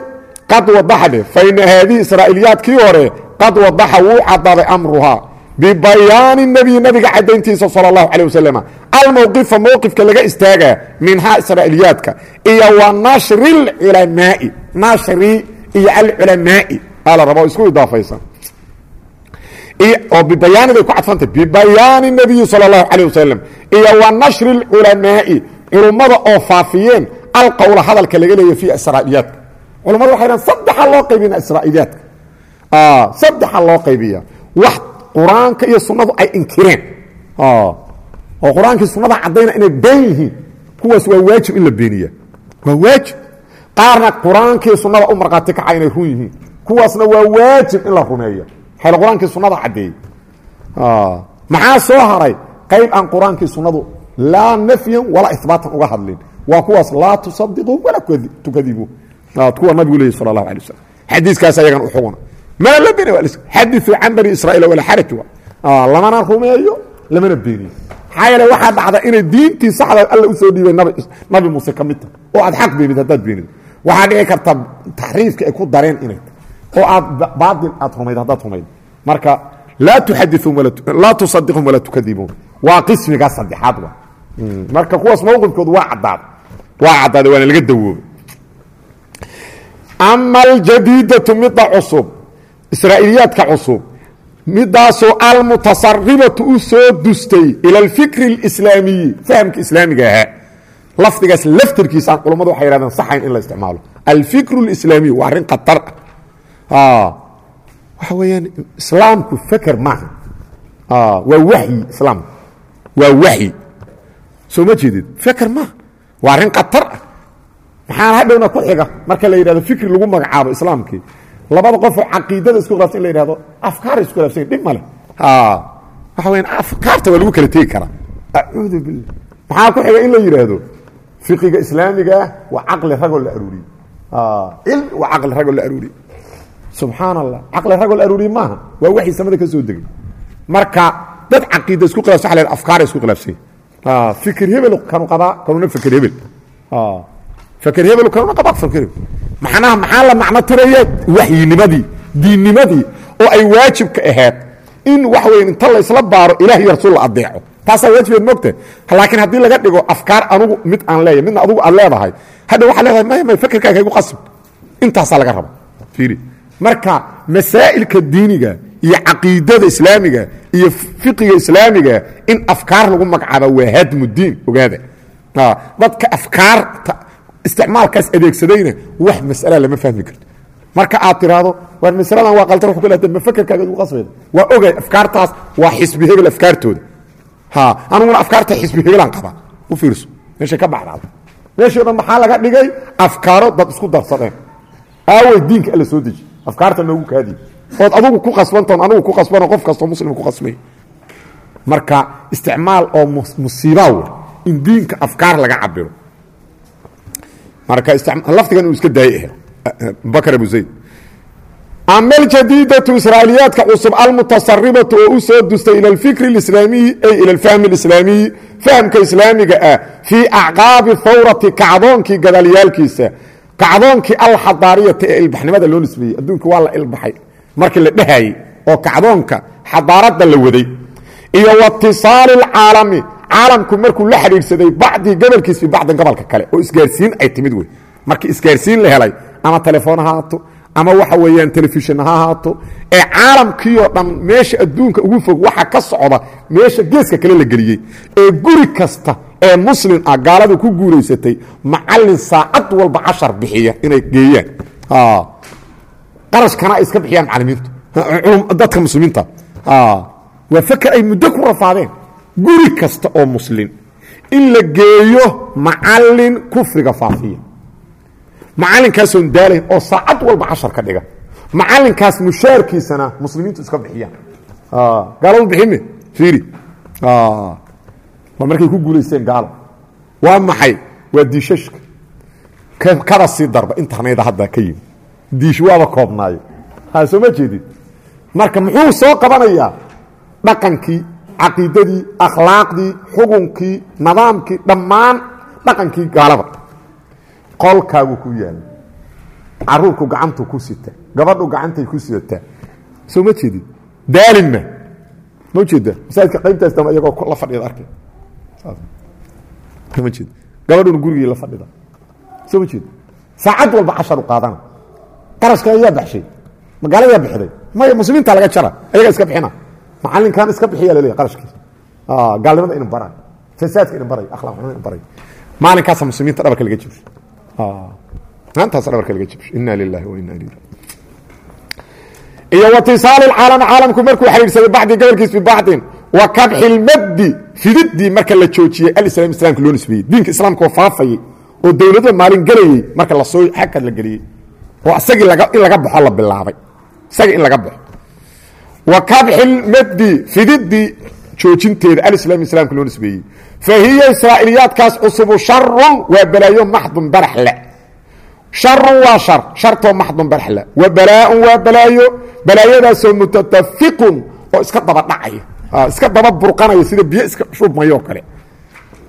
qad wadaxa dheh faina haadihi israa'iiliyaadkii hore qad wadaxa wuu caddaaday amruhaa bibayaani nebiyi nabiga caddayntiisa sala allahu calay wasalam almowqifa mowqifka laga istaagaa minhaa israa'iiliyaadka iyo wa nashri lculamaa'i nashri iyo alculamaa'i aa la raba isku idaafaysan oo bibayaaniday ku cadfantay. Bibayaani nebiyi sala allahu calay wasalam iyo wa nashri lculamaa'i culummada oo faafiyeen alqowla hadalka laga leeya fi israa'iiliyaadka culummada waxay dhahan saddexa loo qaybina israa'iiliyaadka saddexa loo qaybiya. Wax qur'aanka iyo sunnadu ay inkireen. Oo qur'aankii sunnada caddayna inay been yihiin. Kuwaas waa waajib in la beeniya. Waa waajib. Qaarna qur'aankii sunnada u markhaati kaca inay run yihiin kuwaasna waa waajib in la rumeeyo. Xayl qur'aankii sunnada caddeeyey maxaa soo haray? Qayb aan qur'aankii sunnadu laa nafyan walaa ihbaatan uga hadlin. Waa kuwaas laa tusadiquun walaa tukadibuun kuwa nabigu leeyay sala allahu alay wasalam xadiiskaas ayagan u xuguna. Mana la been xadiثu can bani israa'iil walaa xaraj wa lamana rumeeyo lamana beeniyo maxaa yeele waxaa dhacda inay diintii saxda alla u soo dhiibay nabi muuse ka mid tahay. Oo aad xaq beenid haddaad beenid waxaa dhici karta taxriifka ay ku dareen inay oo aad baail aad rumayd haddaad rumayd. Marka laa tuadiu laa tusadium walaa tukadibuun waa qismigaa saddexaad wa. Mm. Marka kuwaas mowqifkoodu waa cadaad waa caddaada waana laga dawoobay. Ama aljadiidatu midda cusub israa'iiliyaadka cusub midaasoo almutasaribatu u dustay ila alfikri اlislaamiyi fahamka islaamiga ahaa. Lafdigaas laftirkiisaan culammadu waxay yidhahdeen saxayn in la isticmaalo. Alfikru اlislaamiy waa arrin khatar. ah waxa weeyaan islaamku feker maaha waa waxyi islaamku waa waxyi soo ma jeedid feker maaha waa arrin khatar ah maxaana hadhowna ku xiga marka la yidhahdo fikri lagu magacaabo islaamkii labada qofoo caqiidada isku khilaafsan in la yidhahdo afkaara isku khilaafsan dhib male waxa weyan afkaarta waa lagu kala tegi karaa acuudu billah maxaa ku xiga in la yidhaahdo fiqiga islaamigaah waa caqli ragoo la aruuriyey cilmi waa caqli ragoo la aruuriyey subxaan allah caqli ragoo la aruuriyey maaha. Waa waxii samada ka soo degay. Marka dad caqiida isku khilafsan waa la afkaara isku khilaafsan. Fikir hebel kanu qabaa kanuna fikir hebel. Fakr hebel kanuna qabaa fakr hebel. Macnaha maxaa la macno tiraya waxyinimadii diinnimadii oo ay waajibka ahayd in wax weyn inta laysla baaro ilaah iyo rasuul la adeeco taasaa waajibeed mogta laakiin haddii laga dhigo afkaar anugu mid aan leeyahy midna adugu aad leedahay hadha waxaa leedahay may may fakerkaaga igu qasib intaasaa laga raba fiiri marka masaa'ilka diiniga iyo caqiidada islaamiga iyo fiqiga islaamiga in afkaar lagu magacaaba waa hadmu diin ogaada dadka afkaarta isticmaalkaas adeegsadayna wax masala lama fahmi karto marka aad tiraahdo waar masaladan waa qaldan wa kal ma fakerkaaga igu qasbayda? Waa ogay afkaartaas waa xisbi hebel afkaartooda. Ha aniguna afkaarta xisbi hebelaan qabaa u fiirso meeshay ka baxdaada meeshii o dhan maxaa laga dhigay? Afkaaro dad isku darsadeen. Aawey diinka alla soo deji afkaarta noogu kaadiy ood adugu ku qasbantoon anugu ku qasbanoo qof kastoo muslim ku qasmay. Marka isticmaal oo musiibaa w in diinka afkaar laga cabiro marka lafdigan uu iska daayey bakr abu zayd. Ama aljadiidatu israa'iiliyaadka cusub almutasaribatu oo u dustay ila alfikri اlislaamiyi ay ila alfahmi اlislaamiyi fahamka islaamiga ah fii acqaabi hawrati kacdoonkii gadaalyaalkiisa kacdoonkii alxadaariyata ee ilbaxnimada loo nisbeeyey adduunka waa la ilbaxay markii la dhehayey oo kacdoonka xadaaradda la waday. Iyo watisaali اlcaalami caalamku markuu la xidhiidhsaday bacdii gobolkiis fi bacdin gobolka kale oo isgaarsiin ay timid wey. Markii isgaarsiin la helay ama telefoon ha haato ama waxa weeyaan telefishin ha ahaato ee caalamkii oo dhan meesha adduunka ugu fog waxa ka socda meesha geeska kale la geliyey. Ee guri kasta ee muslim ah gaaladu ku guuraysatay macallin saacad walba cashar bixiya inay geeyaan. Qarashkana ay iska bixiyaan macallimiintu. Dadka muslimiinta. Waa faker ay muddo ku rafaadeen. Guri kasta oo muslim in la geeyo macallin kufriga faafiya macallinkaasoon daalayn oo saacad walba cashar ka dhiga. Macallinkaas mushaarkiisana muslimiintu iska bixiyaan. Gaaladu bixime fiiri. Waa markay ku guulaysteen gaalo waa maxay? Waa diishashka. Kada sii darba. Intanayda hadda ka yimi diish waaba koobnaayo ha soo ma jeedid marka muxuu soo qabanayaa? Dhaqankii caqiidadii akhlaaqdii xukunkii nidaamkii dhammaan dhaqankii gaalada qolkaagu ku yaalla caruurku gacantu ku sita. Gabadhu gacantay ku sidataa soo ma jeedid daalinma ma ujeeda masaajidka qaybtaas dama iyagoo la fadhida arkay. Ma jeed. Gabadhuna gurigii la fadhida. Soo ma jeed. Saacad walba casharu qaadana. Qarashka ayaa baxshay. Magaaladaa bixday. Maya muslimiinta laga jara. Ayagaa iska bixina. Macallinkan iska bixiya laleeyahy qarashkiisa gaalnimada ina baray. Fasaadka ina baray. Akhlaaq xumada ina baray. Maalinkaasa muslimiinta dhabarka laga jibshay iyo watisaal caalami caalamku markuu xidhiidhsaday bacdi gobolkiis bibacdin wa kabxi lmaddi fididii marka la joojiyey alislam islamka loo nisbeeyey diinka islaamka oo faafayey oo dowladda maalin marka la soo xagkad la geliyey oo isagii in laga baxo la bilaabay isagii in laga baxo wa kabxi lmaddi fididii joojinteeda alislam islaamka loo nisbeeyey. Fa hiya israa'iiliyaadkaas cusubu sharun waa balaayo maxdun baraxle sharun waa shar shartoo maxdun baraxle wa balaaun waa balaayo balaayadaasoo mutatafiqun oo iska daba dhacaya. Iska daba burqanaya sida biyo iska shubmayo oo kale.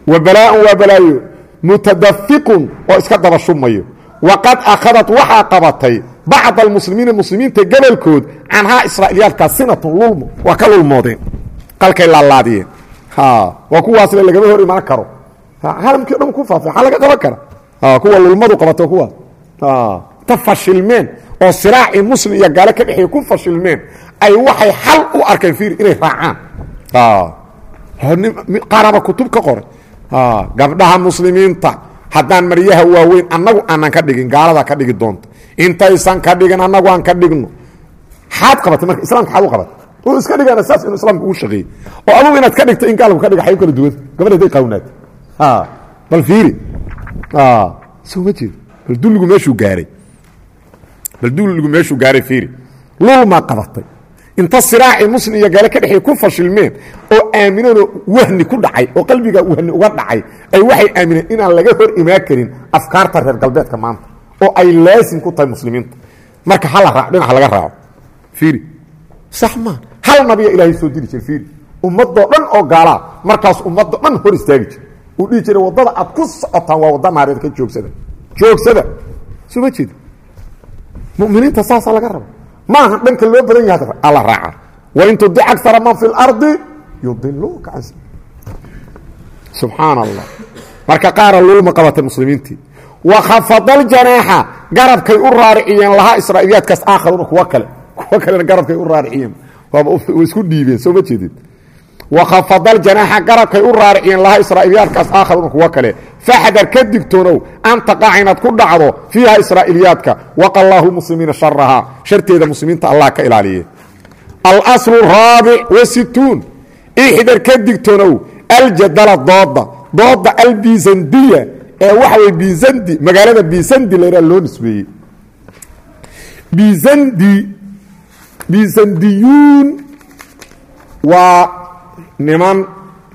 Wa balaaun waa balaayo mutadafiqun oo iska daba shubmayo. Waqad akhadat waxaa qabatay bacd almuslimiina muslimiinta gobolkood canhaa israa'iiliyaadkaas sinatun lulmo waa ka lulmoodeen qalkay laalaadiyeen waa kuwaasle lagama hor imaan karo caalamkii o dhan ku faafa aa laga qaban kara kuwa lulmadu qabato kuwaas ta fashilmeen oo siraacii muslim iyo gaalo ka dhexeeye ku fashilmeen ay waxay xal u arkeen fiir inay raacaan. Qaaraba kutub ka qoray. Gabdhaha muslimiinta haddaan maryaha waaweyn annagu aanan ka dhigin gaalada ka dhigi doonta. Intaysan ka dhigin annagu aan ka dhigno. Xaad qabatay marka islamka xaad u qabatay u iska dhigana saas inuu islaamka ugu shaqeeyey. Oo adugu inaad ka dhigto in gaalku ka dhiga xay u kala duwan. Gabadh haday qaawnaata bal fiiri. Soo ma jeedo. Bal dulligu meeshuu gaaray. Bal dulligu meeshuu gaaray fiiri. Lulmaa qabatay. Inta siraacii muslim iyo gaale ka dhexey ku fashilmeen oo aamineenoo wahni ku dhacay oo qalbigaa wahni uga dhacay ay waxay aamineen inaan laga hor imaan karin afkaarta reer galbeedka maanta oo ay laasim ku tahay muslimiinta. Marka hala raac dhinaca laga raaco. Fiiri. Sax maa hal nabiya ilaahay soo diri jira fiiri ummadoo dhan oo gaalaa markaas ummadoo dhan hor istaagi jira uu dhihi jiray waddada aad ku socotaan waa wadda naareed ka joogsada. Joogsada. Soo ma jeeda muminiinta saasaa laga raba maaha dhanka loo badan yaha alla raaca. Wain tudic akara man fi اlardi yudiluuka can subxaan allah marka qaara lulma qabatay muslimiintii. Wakhafada ljanaaxa garabkay u raariciyeen lahaa israa'iiliyaadkaas aakharuna kuwa kale. Kuwa kalena garabkay u raariciyeen waaba isku dhiibeen soo ma jeedid wakhafada ljanaaxa garabkay u raariciyeen lahaa israa'iiliyaadkaas aakharuna kuwa kale. Faxdar ka digtoonow an taqaca inaad ku dhacdo fiiha israa'iiliyaadka waqa llaahu lmuslimiina sharahaa sharteeda muslimiinta allah ka ilaaliye. Alaslu raabic wasituun ixdar ka digtoonow aljadala dooda dooda albizandiya ee waxa wey bizandi magaalada bizandi la yhaha loo nisbeeyey. Bizandi bizandiyuun waa niman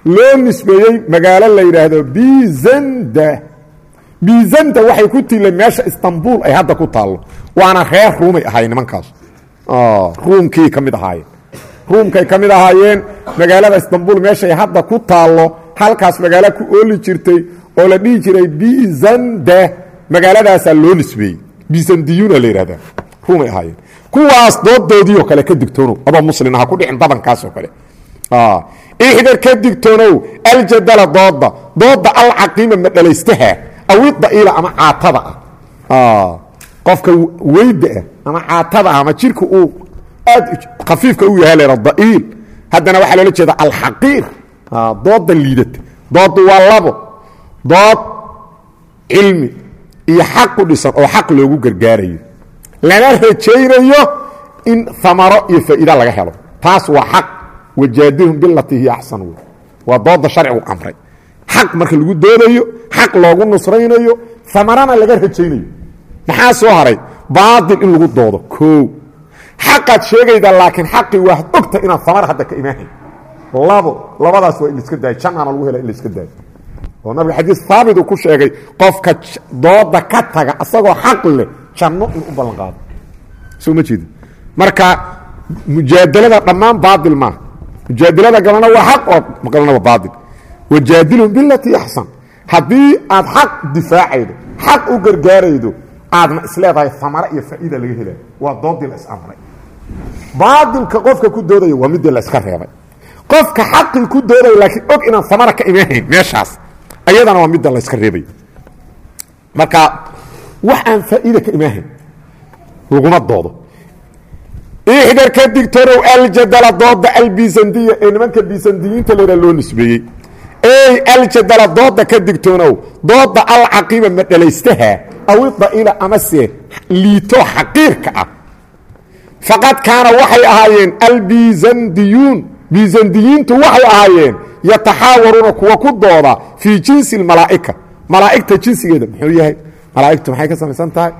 loo nisbeeyey magaalo la yidhaahdo bizanda bizanda waxay ku tiileen meesha istanbul ay hadda ku taallo waana reer ruumay ahay nimankaas. Ruumkii ka mid ahaayeen. Ruumkay ka ahaayeen magaalada istanbul meeshay hadda ku taallo halkaas magaalo ku ooli jirtay oo la dhihi jiray bizande magaaladaasaa loo nisbeeyey. Bizandiyuna la yidhahdaa ruumay ahaayeen kuwaas doodoodiioo kale ka digtoonow. Adoo muslin aha ku dhicin dabankaasoo kale. Ixdar ka digtoonow aljadala dooda dooda alcaqiima madhalaystaha awidaiila ama caatada ah. Qofka weyda ah ama caatada ah ama jirka uu aad khafiifka u yahay la da'iil. Haddana waxaa loola jeeda alxaqiir. Dooda liidata. Doodu waa labo. Dood cilmi iyo xaq dhisan oo xaq loogu gargaarayo lana rajaynayo in amaro iyo faa'iida laga helo. Taas waa xaq. Wajaadilhum bilatii hiya axsan wey waa dooda sharcigu amray xaq marka lagu doodayo xaq loogu nusraynayo amarana laga rajaynayo. Maxaa soo haray? Baail in lagu doodo. O xaqaad sheegayda laakiin xaqii waa ogta inaad amar hadda ka imaahayn labo labadaas waa in laiska daayo janaana lagu hela in laiska daayo oo nabiga xadiis haabit uu ku sheegay qofka dooda ka taga asagoo xaq leh janno in u ballan qaado soo ma jeedi marka mujaadalada dhammaan baail maaha mujaadalada galana waa xaq oo galana waa baail wajaadilhum bilatii axsan haddii aad xaq difaacaydo xaq u gargaaraydo aadna isleedahay amare iyo faa'iida laga helayo waa doodii la isamray baailka qofka ku doodaya waa midii la iska reebay. Qofka xaqii ku doodaya laakiin og inaan amara ka imahayn meeshaas ayadana waa midda la iska reebay. Marka wax aan faa'iida ka imahayn laguma doodo. Ixdar ka digtorow aljadala dooda albizandiya ee nimanka bizandiyiinta leeha loo nisbeeyey. Ey aljadala dooda ka digtoonow dooda alcaqiima madhalaystaha awida'ila amase liito xaqiirka ah. Faqad kaana waxay ahaayeen albizandiyuun. Bizandiyiintu waxay ahaayeen yataxaawaruuna kuwa ku dooda fii jinsi malaa'ika. Malaa'igta jinsigeeda muxuu yahay malaa'igtu maxay ka samaysan tahay?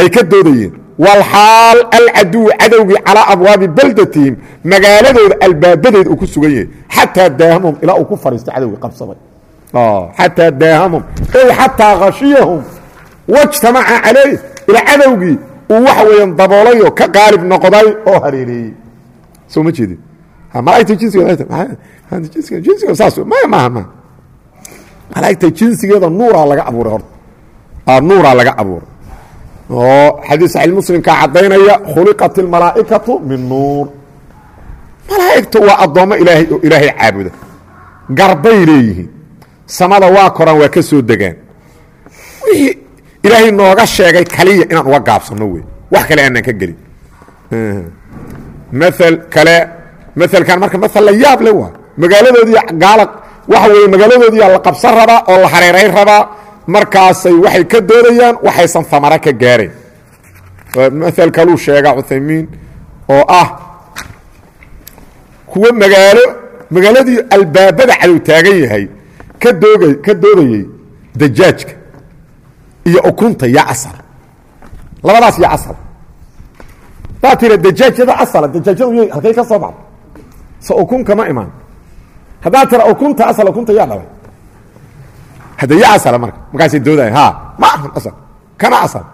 Ay ka doodayeen walxaal alcaduwu cadowgii calaa abwaabi baldatihim magaaladooda albaabadeeda uu ku sugan yahay. Xataa daahamhum ilaa uu ku fariisto cadowgii qabsaday xataa daahamhum ey xataa khashiyahum. Wajtamaca calayh ilaa cadowgii uu waxa weeyaan daboolayoo ka qaalib noqday oo hareereeyey soo ma jeedin? Malagta jinsigeeda saas maya maaha maaha malaa'igta jinsigeeda nuuraa laga abuuray horta nuuraa laga abuuray oo xadiis saxiix muslimkaa caddaynaya khuliqat اlmalaa'ikatu min nuur. Malaa'igtu waa addoommo ilaahay oo ilaahay caabuda. Garbay leeyihiin. Samada waa koraan waa ka soo degaan wixii ilaahay nooga sheegay kaliya inaan uga gaabsanno wey. Wax kale aanaan ka gelin. Maal kale maalkan marka maal la yaab le waa. Magaaladoodii gaala waxa weeye magaaladoodiiyaa la qabsan rabaa oo la hareerayn rabaa markaasay waxay ka doodayaan waxaysan amare ka gaarayn maal kaluu sheega cuthaymiin oo ah kuwa magaalo magaaladii albaabada cadow taagan yahay ka dooga ka doodayey dajaajka iyo ukunta yaa asal labadaas yaa asal daa tira dajaajyada asala dajaajyadu y halkay ka soo baxda so ukunka ma imaan. Haddaa tira ukunta asal ukunta yaa dhalay hadda ya asala marka. Markaasay doodayan ha ma ahan asal. Kana asal.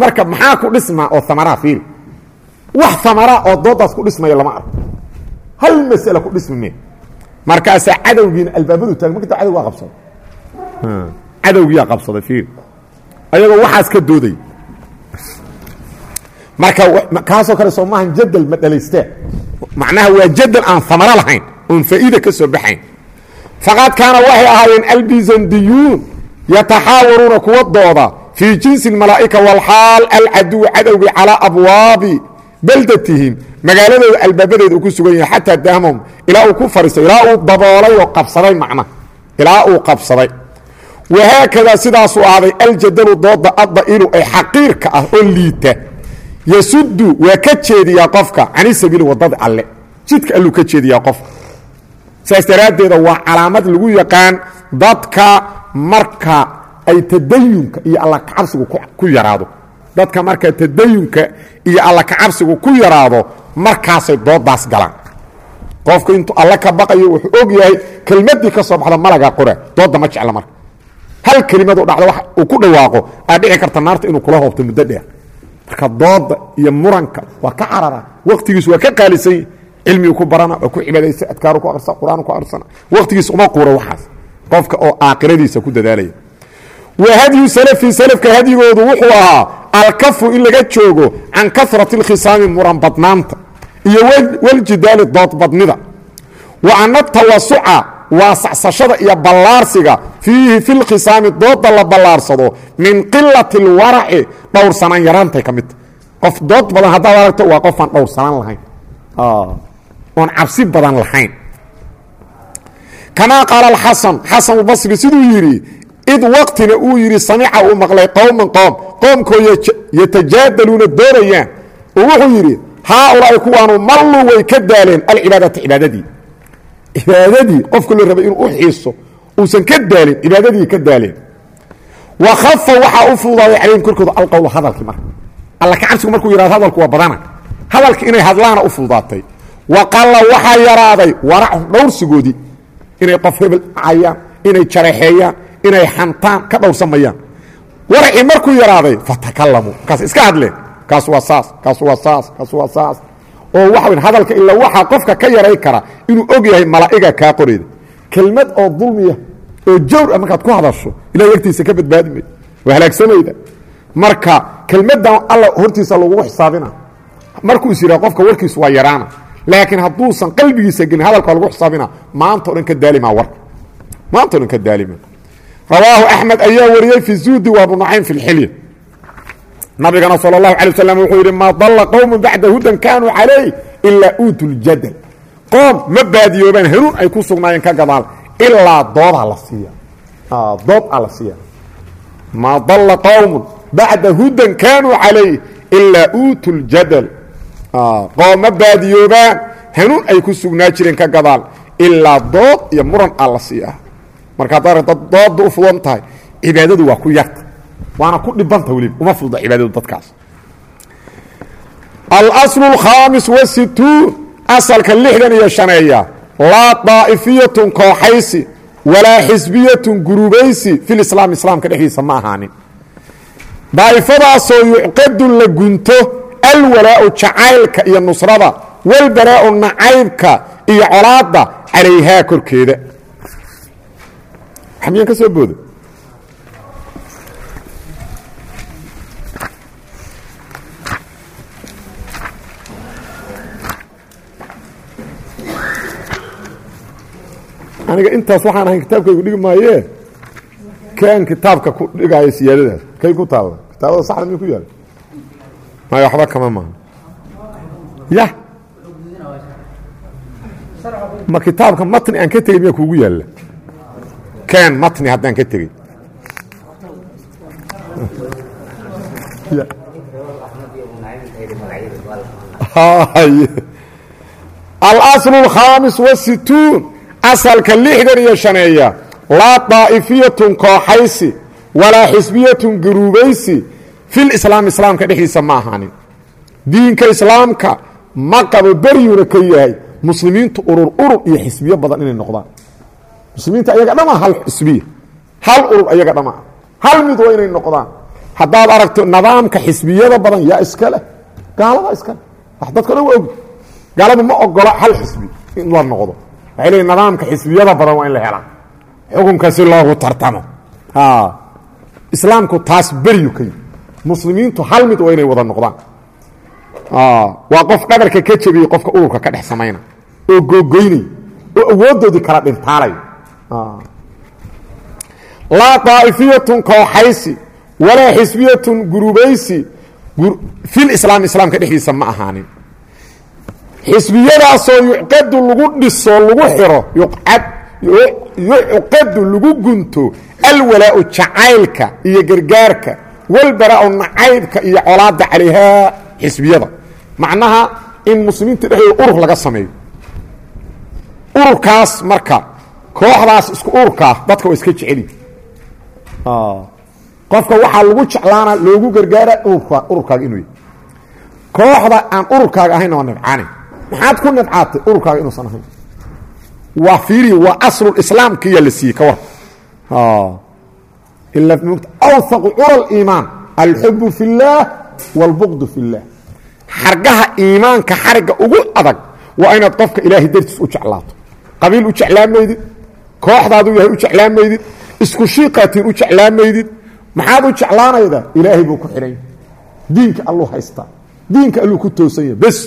Marka maxaa ku dhismaa oo amaraha fiiri wax amaraa oo doodaas ku dhismaya lama arko. Hal masala ku dhismi me markaasaa cadowgiina albaabadu taag marka da cadowgaa qabsaday cadowgiyaa qabsaday fiiri ayagoo waxaas ka dooday. Marka kaasoo kale soo maahan jadal ma dhalaystaa macnaha waa jadal aan amaro lahayn. Oon faa'iida ka soo baxayn faqad kaana waxay ahaayeen albizandiyuun yataxaawaruuna kuwa dooda fii jinsi malaa'ika walxaal alcaduwi cadowgii calaa abwaabi baldatihim magaaladooda albaabadeeda ku sugan yahay xataa dahmahum ilaa uu ku fariistay ilaa uu daboolay oo qabsaday macna. Ilaa uu qabsaday. Wahaakadaa sidaasuu ahday aljadalu dooda adda'ilu ee xaqiirka ah oo liita. Yasudu waa ka jeediyaa qofka cani sabiili alle. Jidka alluu ka jeediyaa qofka saas daraaddeeda waa calaamad lagu yaqaan dadka marka ay tadayunka iyo alla kacabsigu ku yaraado. Dadka marka tadayunka iyo alla kacabsigu ku yaraado markaasay doodaas galaan. Qofku intuu alle ka baqayo wuxuu og yahay kelmaddii ka soo baxda malaga qora dooda ma jecla marka. Hal kelimadu dhacda wax uu ku dhawaaqo aa dhici karta naarta inuu kula hoobto muddo dheer. Marka dooda iyo muranka waa ka carara waktigiis waa ka qaalisany cilmigu ku barana waa ku cibaadaysa adkaaru ku arsa qur'aan ku arsana waktigiis uma quuro waxaas. Qofka oo aakhiradiisa ku dadaalaya. Wa hadyu salafi salafka hadyigoodu wuxuu ahaa alkafu in laga joogo can karati اlkhisaami muran badnaanta iyo waljidaali doodbadnida wa ana tawasuca waasacsashada iyo ballaarsiga fiihi fi lkhisaami dooda la ballaarsado min qilati اlwaraci dhowrsanaan yaraantay ka midta qof dood badan haddaad aragto waa qofaan dhowrsanaan lahayn oon cabsi badan lahayn. Kamaa qaala axasan xasan basri siduu yidhi id waqtina uu yidhi samica uu maqlay qowman qoom qoomkoo yatajaadaluuna doonayaan oo wuxuu yidhi haaulaai kuwaanu malluu way ka daaleen alcibaadata cibaadadii. Cibaadadii qofka la rabay inuu u xiiso uusan ka daalin cibaadadii ka daaleen. Wa khafa waxaa u fududaaday calayhim korkooda alqowlu hadalkii marka. Alla ka cabsigu markuu yihahdo hadalku waa badana. Hadalki inay hadlaana u fududaatay wa qalla waxaa yaraaday warachum dhowrsigoodii inay qof inay jaraxeeyaan inay xantaan ka dhowrsamayaan waracii markuu yaraaday fatakalamuu markaas iska hadleen. Kaas waa saas kaas waa saas kaas waa saas. Oo waxa hadalka ilaa waxaa qofka ka yaray kara inuu og yahay malaa'iga kaa qoreyda kelmad oo dulmiya oo jawr ah markaad ku hadasho ilahay agtiisa ka badbaadi mayd waa halaagsamayda marka kelmaddan alla hortiisa lagugu xisaabina markuu is yidhaha qofka warkiisu waa yaraana laakiin hadduusan qalbigiisa gelin hadalka lagu xisaabina maanta o dhan ka daalimaa warka maanta o dhan ka daalima rawaahu axmed ayaa wariyey fi zuudi wa abu fi lxilya nabigana sal اlahu alay waslam wuxuu yidhi maa dalla qowmu bacda hudan kaanuu calayh ilaa uutu ljadal qoom ma baadiyoobaan hanuun ay ku sugnaayeen ka gadaal ilaa doodaa la siiya. Dood aa la siiya. Maa dalla qowmu bacda hudan kaanuu calayh ilaa uutu ljadal qoom ma baadiyoobaan hanuun ay ku sugnaa jireen ka gadaal ilaa dood iyo muran aa la siiya. Marka dad dooda u fudan tahay cibaadadu waa ku yarta waana ku dhibanta weliba uma fududa cibaadadu dadkaas. Alaslu اlkhaamis wasituun asalka lixdan iyo shaneeya. Laa daa'ifiyatun kooxaysi walaa xisbiyatun gurubaysi fi lislaam islaamka dhexdiisa ma ahaanin. Daa'ifadaasoo yucqadu la gunto alwalaa'u jacaylka iyo nusrada walbaraa'u nacaybka iyo colaadda calayhaa korkeeda. Miyaan ka soo booda? Aniga intaas waxaan ahayn kitaabkaygu dhigi maayee? Kan kitaabka ku dhigaayo siyaadadaas. Kay ku taalla? Kitaabada saxda mi ku yaalla maya waxba kama maaha ya ma kitaabka matni aan ka tegey miyaa kuugu yaalla? Kan matni haddaan ka tegey. Alaslu اlkhaamis wasituun asalka lixdan iyo shaneeya. Laa daa'ifiyatun kooxaysi. Walaa xisbiyatun guruubaysi fil islaam islaamka dhexdiisa ma ahaanin diinka islaamka ma qabo beryuuna ka yahay muslimiintu urur urur iyo xisbiyo badan inay noqdaan muslimiinta ayaga dhama hal xisbiya hal urur ayaga dhama hal mid waa inay noqdaan haddaad aragto nidaamka xisbiyada badan yaa iska leh gaalada iska leh wax dadka dhan waa ogi gaaladu ma ogola hal xisbi in la noqdo waxay leeyiin nidaamka xisbiyada badan waa in la helaa xukunka si loogu tartamo islaamku taas beryu ka yimi muslimiintu hal mid waa inay wada noqdaan. Waa qof dhabarka ka jebiyey qofka ururka ka dhex samayna oo googoynay oo awooddoodii kala dhintaalay. Laa daa'ifiyatun kooxaysi walaa xisbiyatun gurubaysi fil islaam islaamka dhexdiisa ma ahaanin. Xisbiyadaasoo yucqadu lagu dhiso lagu xiro yucqadu lagu gunto alwalaa'u jacaylka iyo gargaarka walbaraa'u nacaybka iyo colaadda calayhaa xisbiyada. Macnaha in muslimiinta dhexdooda urur laga sameeyo. Ururkaas marka kooxdaas isku ururkaa dadka waa iska jeceli. Qofka waxaa lagu jeclaana loogu gargaara ururkaaga inuu yahy kooxda aan ururkaaga ahaynna waa nibcaane maxaad ku nibcaatay ururkaaga inuusan ahayn? Waa fiiri waa aslulislaamkiyaa la siiyey ka war ila awhaqu cura aliimaan alxubu fi اllaah wاlbغd fi الlah xargaha iimaanka xariga ugu adag waa inaad qofka ilaahay dartiis u jeclaato qabiil u jeclaamaydid kooxdaadu yahay u jeclaamaydid isku shiiqaatiin u jeclaamaydid maxaad u jeclaanayda ilaahay buu ku xidhan diinka alluu haystaa diinka alluu ku toosan yahay bes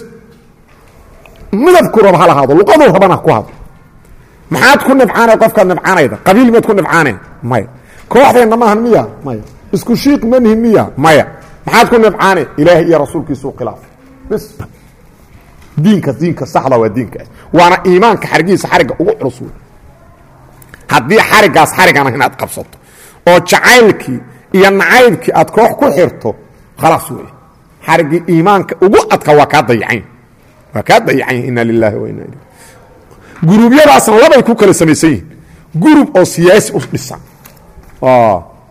midabku raba ha lahaado luqaduu rabana ku hadlo maxaad ku nibcaanay qofkaad nibcaanayda qabiil maad ku nibcaaneen maya kooxdeenna maahan miya? Maya. Isku shiiq manihin miya? Maya. Maxaad ku nibcaane ilaahay iyo rasuulkiisuu khilaaf. Bs diinka diinka saxda waa diinkaas waana iimaanka xarigihiisa xarigga ugu culus wey haddii xariggaas xarigana inaad qabsato oo jacaylkii iyo nacaybkii aad koox ku xirto khalaas wey xariggii iimaanka ugu adka waa kaa dayacayn. Waa kaa dayacayn ina lilaahi wa ina ilayh guruubyadaasna labay ku kala samaysan yihiin. Gurub oo siyaasi u dhisan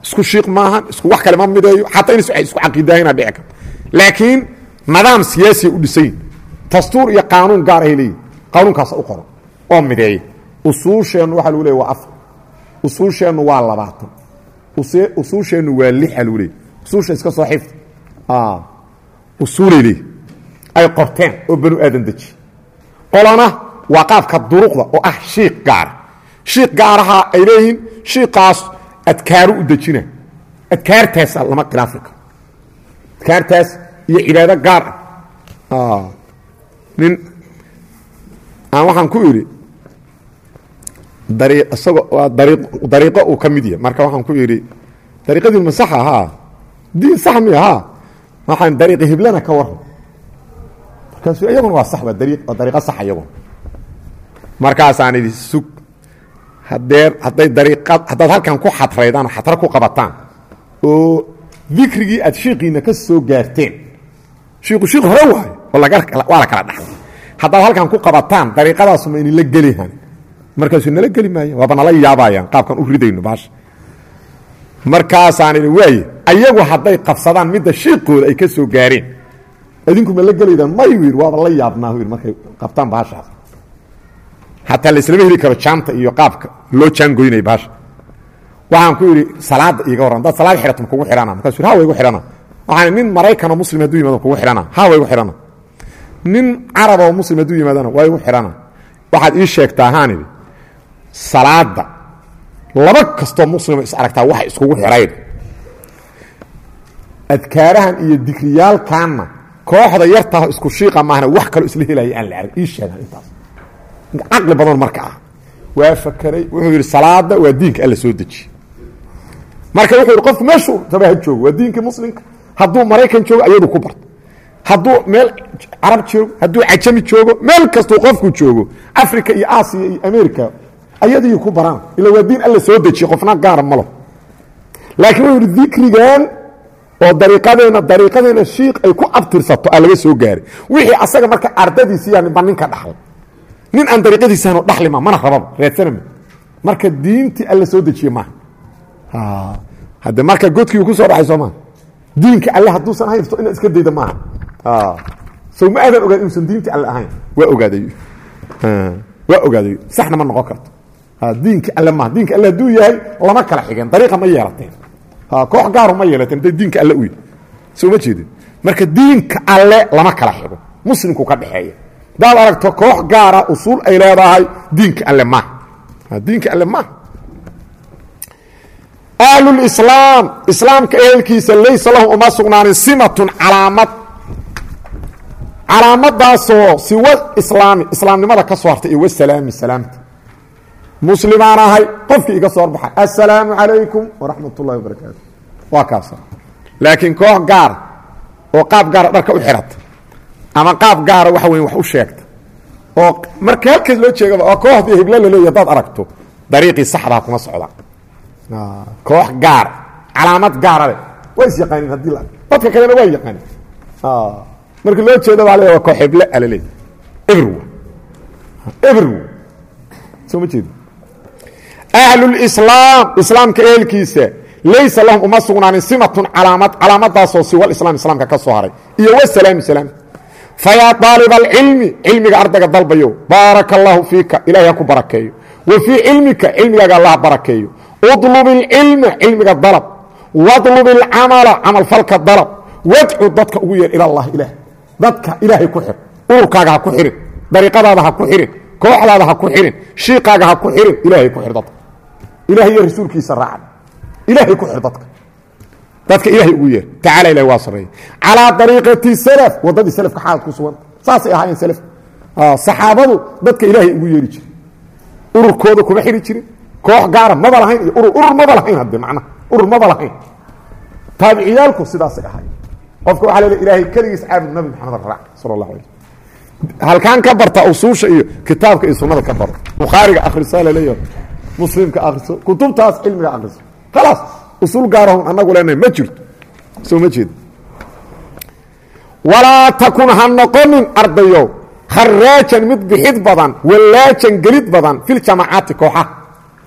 isku shiiq maahan isku wax kale ma mideeyo xataa in isku caqiidahayna dhici karto laakiin nidaam siyaasiya u dhisan yihiin dastuur iyo qaanuun gaar ahay leeyihiin qaanuunkaasa u qoran oo mideeya usuusheennu waxaa lagu leey waa afar usuusheennu waa labaatan usuusheennu waa lixa lagu leey usuusha iska soo xifd usuulay leeyihiin ay qorteen oo banu aadan deji qolana waa qaabka duruqda oo ah shiiq gaara shiiq gaaraha ay leeyihiin shiiqaas adkaaru u dejina adkaartaasa lama khilaafi karo. Adkaartaas iyo cibaado gaar ah. Nin aan waxaan ku idhi dari isagoo waa dari dariiqo uu ka mid yahay. Marka waxaan ku idhi dariiqadii ma saxa haa diin sax miya haa waxaan dariiqi hiblana ka waran markaasu iyaguna waa sax waa dariiq waa dariiqo sax iyaguna markaasaan idhi sug haddaad halkan ku xadraydaan oo xadro ku qabataan oo dikrigii aad shiiqiina ka soo gaarteen shiiku shiiq hore waayo oo waa la kala dhaxlay. Haddaad halkan ku qabataan dariiqadaasu ma inila gelihan markaasuu nala geli maayan waaba nala yaabayaan qaabkan u ridayno baasha markaasaan idhi waaye ayagu hadday qabsadaan midda shiiqooda ay ka soo gaareen adinku ma la gelaydaan may yidhi waaba la yaabnaa markay qabtaan baashaas hataa laislama heli karo jaanta iyo qaabka loo jaangoynay baasha waxaan ku yidhi salaada iiga warran dad salaad xidhato ma kugu xidhana markasu ha wa igu xidhana waxaan nin maraykanoo muslim hadduu yimaado kugu xidhana ha wa igu xidhana nin caraboo muslim hadduu yimaadana waa igu xidhana waxaad ii sheegtaa haan idhi salaada laba kastoo muslimo is aragtaa waxa iskugu xidhayn adkaarahan iyo dikriyaalkaanna kooxda yartaah isku shiiqa maahna wax kaloo isla helaya aan la arag ii sheegaan intaas caqli badan marka ah waa fakeray wuxuu yidhi salaada waa diinka alla soo dejiye marka wuxuu yidhi qofku meeshuu raba ha joogo waa diinkii muslimka hadduu maraykan joogo ayadu ku barto hadduu meel carab joogo hadduu cajami joogo meel kastuu qofku joogo africa iyo aasiya iyo america ayadii ku baraan ila waa diin alla soo dejiye qofna gaara malo laakiin wuxuu yidhi dikrigan oo dariiqadeena dariiqadeena shiiq ay ku abtirsato aa laga soo gaaray wixii asaga marka ardadiisiiyaa ninba ninka dhaxlay nin aan dariiqadiisaano dhaxlima mana rababa reedsanama marka diintii alla soo dejiye maaha hadde marka godkii ku soo dhacay soo maaha diinka alle hadduusan haysto inaad iska dayda maaha sow ma aadan ogaad inuusan diintii alle ahayn. Waa ogaaday waa ogaaday saxna ma noqon karto. Diinka alle maaha diinka alle hadduu yahay lama kala xigeen dariiqa ma yeelateen. Koox gaaru ma yeelateen hadday diinka alle u yahy soo ma jeedin. Marka diinka alle lama kala xigo. Muslimku ka dhexeeya hadaad aragto koox gaara usuul ay leedahay diinka alle maaha diinka alle maaha ahlulislaam islaamka ehelkiisa laysa lahum uma sugnaanin simatun calaamad. Calaamadaasoo siwa islaami islaamnimada ka soo hartay iyo wasalaami salaamta. Muslimaan ahay qofkii iga soo horbaxay assalaamu calaykum waraxmat ullahi wabarakaatu waa kaasa laakiin koox gaara oo qaab gaara dharka u xihata ama qaab gaara waxa weya wax u sheegta. Oo marka halkaas loo jeegaba oo kooxdii hiblo laleeya hadaad aragto dariiqii saxdaa kuma socdaan koox gaara calaamad gaara leh waa is yaqaanin haddii la dadka kalena waa yaqaanin marka loo jeeda baa le waa koox hible alaleey everyone everyone soo ma jeedi ahlulislaam islaamka ehelkiisa laysa lahum uma sugnaanin simatun calaamad calaamadaasoo siwal islaam islaamka ka soo haray. Iyo wasalaami salaam fayaa aalib alcilmi cilmiga ardayga dalbayo baaraka allaahu fiika ilahay ha ku barakeeyo wa fii cilmika cilmigaaga allah barakeeyo udlub ilcilma cilmiga dalab wadlub ilcamala camalfalka dalab wadcu dadka ugu yeer ilallaah ilaah dadka ilaahay ku xir ururkaaga ha ku xirin dariiqadaada ha ku xirin kooxdaada ha ku xirin shiiqaaga ha ku xirin dadka ilaahay ugu yeer tacaala ilahi waa sarreeya calaa dariiqati salaf waddadii salafka xaalad ku suganta saasay ahaayeen salaf. Saxaabadu dadka ilaahay ugu yeeri jire ururkooda kuma xiri jirin. Koox gaara maba lahayn iyo urur urur maba lahayn hadde macnaha urur maba lahayn taabiciyaalku sidaasay ahay qofka waxaa leedahay ilaahay keligiis caabud nabi maxamed raac sala allahu alay halkaan ka barta usuusha iyo kitaabka iyo sunnada ka baro bukhaariga akhrisaa la leeyahay muslimka akhriso kutubtaas cilmiga akhriso khalaas usuul gaarahun annagu leenahay ma jirto. Soo ma jeedo walaa takun ha noqonin ardayow kharaajan mid bixid badan wallaajan gelid badan filjamacaati kooxaha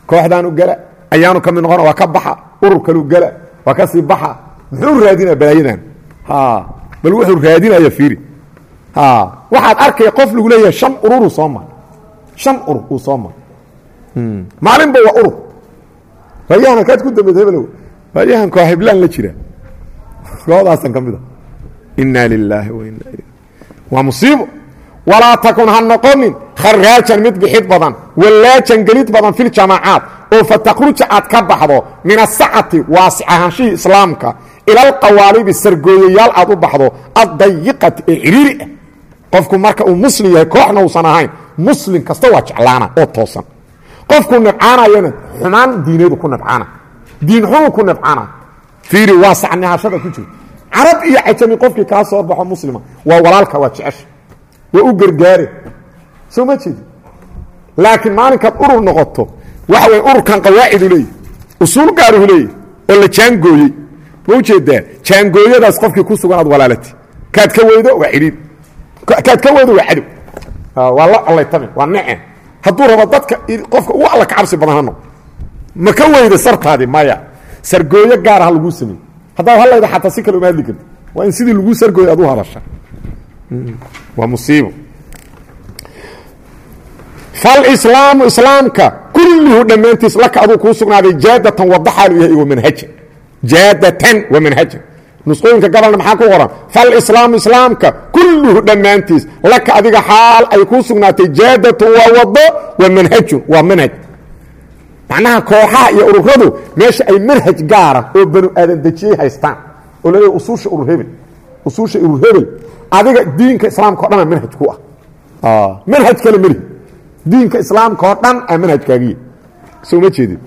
kooxdaanu gala ayaanu ka mid noqona waa ka baxa. Urur kalu gala waa ka sii baxa. Muxuu raadinaya balaayadan bal wuxuu raadinaya fiiri. Waxaad arkaya qof lagu leeyahay shan ururu soo mar shan urur uu soo mar maalinba waa urur. Waayahan halkaad ku dambeed hebelow waayahan koo hiblaan la jira. Kooxdaasan ka inaa lilaahi wa waa musiibo. Walaa takun ha noqonin kharaajan mid bixid badan wallaajan gelid badan filjamaacaat oo fataqruja aad ka baxdo min asacati waasic ahaanshihii islaamka ila alqawaalibi sargooyayaal aad u baxdo addayiqati ee ciriiri ah. Qofku marka uu muslim yahay kooxna uusan ahayn muslim kasta waa jeclaana oo toosan. Qofku nibcaanayana xumaan diineedu ku nibcaana diin xunu ku nibcaana fiiri waa sacnihashada ku jirta carab iyo cajami qofkii kaa soo baxo muslima waa walaalka waa jecesha waa u gargaare. Soo ma jeedi laakiin maalinkaad urur noqoto waxa way ururkan qawaacidu leeyahy usuul gaaruhu leeyahy oo la jaangooyey. Ma u jeedaa jaangooyadaas qofkii ku sugan aad walaalati. Kaad ka weydo waa cidhiib kaad ka weydo waa cadow waa la allaytame waa nece hadduu rabo dadka qofka ugu alla ka cabsi badan hano ma ka weyda sartaadii maya? Sargooyo gaara ha laguu sameey haddaad hallayda xataa si kale uma hadli karti waa in sidii laguu sargooyo ad u hadasha. Waa musiibo. Falslaamu islaamka kulluhu dhammaantiis laka aduu kuu sugnaaday jaadatan wada xaalu yahay wa manhajan jaadatan wa manhajan nusqooyinka gabalna maxaa ku qoran? Falslaamu islaamka kulluhu dhammaantiis laka adiga xaal ay kuu sugnaatay jaadatun waa wado wa manhajun waa manhaj macnaha kooxaha iyo ururadu meesha ay manhaj gaara oo banu aadan dejiyey haystaan. Oo laleeya usuusha urur hebel usuusha urur hebel adiga diinka islaamka o dhan manhaj ku ah. Manhaj kale meli diinka islaamka oo dhan a manhajkaagiya soo ma jeedin.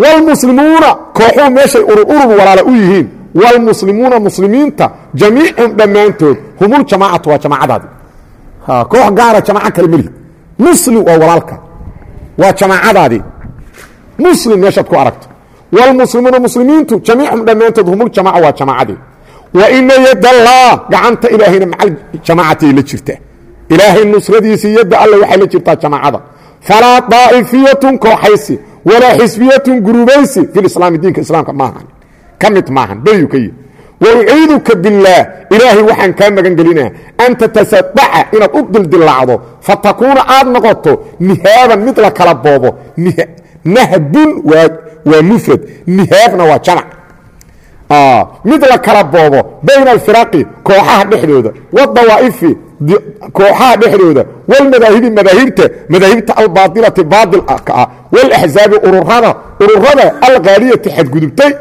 Wاlmuslimuuna kooxuu meeshay urur urur walaala u yihiin. Wاlmuslimuuna muslimiinta jamiicum dhammaantood humuljamaacatu waa jamaacadaadi. Koox gaara jamaaco kale meli muslim waa walaalka. Waa jamaacadaadii muslim meeshaad ku aragto. Wاlmuslimuuna muslimiintu jamiicum dhammaantood humuljamaca waa jamaacadii waina yad allah gacanta ilaahayna macal jamaacatay la jirtaa. Ilaahay nusradiisii yadda alle waxay la jirtaa jamaacada. Falaa daa'ifiyatun kooxaysi walaa xisbiyatun gurubaysi fi lislaami diinka islaamka maahan ka mid maahan beriyu ka yihi wauciiduka billaah ilaahay waxaan kaa magan an tatasadaca inaad u dildilaacdo fatakuuna aad noqoto nihaaban mid la kala boobo nahbun waa mufrad nihaabna waa jamac mid la kala boobo bayna alfiraqi kooxaha dhexdooda wadawaa'ifi kooxaha dhexdooda walmadaahibi madaahibta madaahibta albaailati baailka ah walaxzaabi ururada ururada alqaaliyati xadgudubtay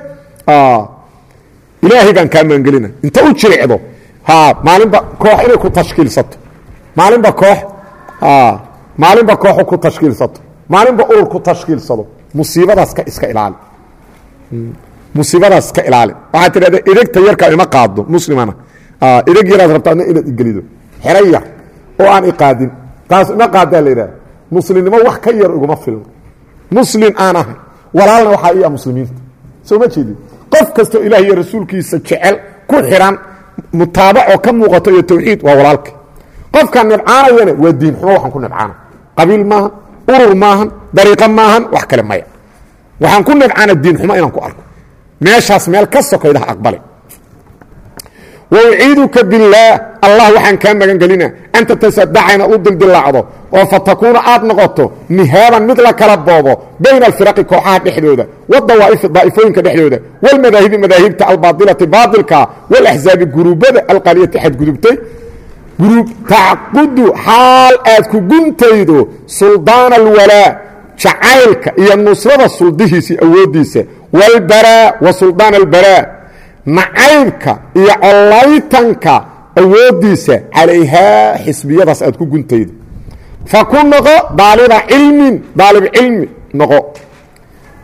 ilaahay baan kaa magangelina inta u jiricdo maalinba koox inay ku tashkiilsato maalinba koox maalinba kooxu ku tashkiilsato maalinba urur ku tashkiilsado? Musiibadaas ka iska ilaali. Musiibadaas ka ilaali. Waxaad tidhahda idegta yarkaa ima qaado muslimana. Ideg yaraad rabta adna inaad igelido. Xero yar oo aan iqaadin. Taas ima qaadaa la yidhahda muslimnimo wax ka yar iguma filno. Muslim aan ahay. Walaalna waxaa ii ah muslimiinta. Soo ma jeedin? Qof kastoo ilaah iyo rasuulkiisa jecel ku xiran mutaabaco ka muuqato iyo tawxiid waa walaalka. Qofkaan nibcaanayana waa diin xumo waxaan ku nibcaana qabiil maahan urur maahan dariiqo maahan wax kale maya. Waxaan ku nibcaana diin xumo inaan ku arko. Meeshaas meel ka sokaydaha aqbale wauciiduka billaah allah waxaan kaa magan gelina an u dildilaacdo oo fa takuuna aad noqoto mihaaban mid la kala boobo bayna alfiraqi kooxaha dhexdooda wadawaa'ifi dhexdooda walmadaahibi madaahibta albaailati baailka walaxzaabi guruubada alqaaliyati xadgudubtay tacqudu xaal aad ku guntaydo suldaana alwalaa jacaylka iyo nusrada suldihiisa awooddiisa walbaraa wa suldaan albaraa nacaybka iyo collaytanka awooddiisa calayhaa xisbiyadaas aad ku guntaydo. Fa ku noqo daaliba cilmin daalib cilmi noqo.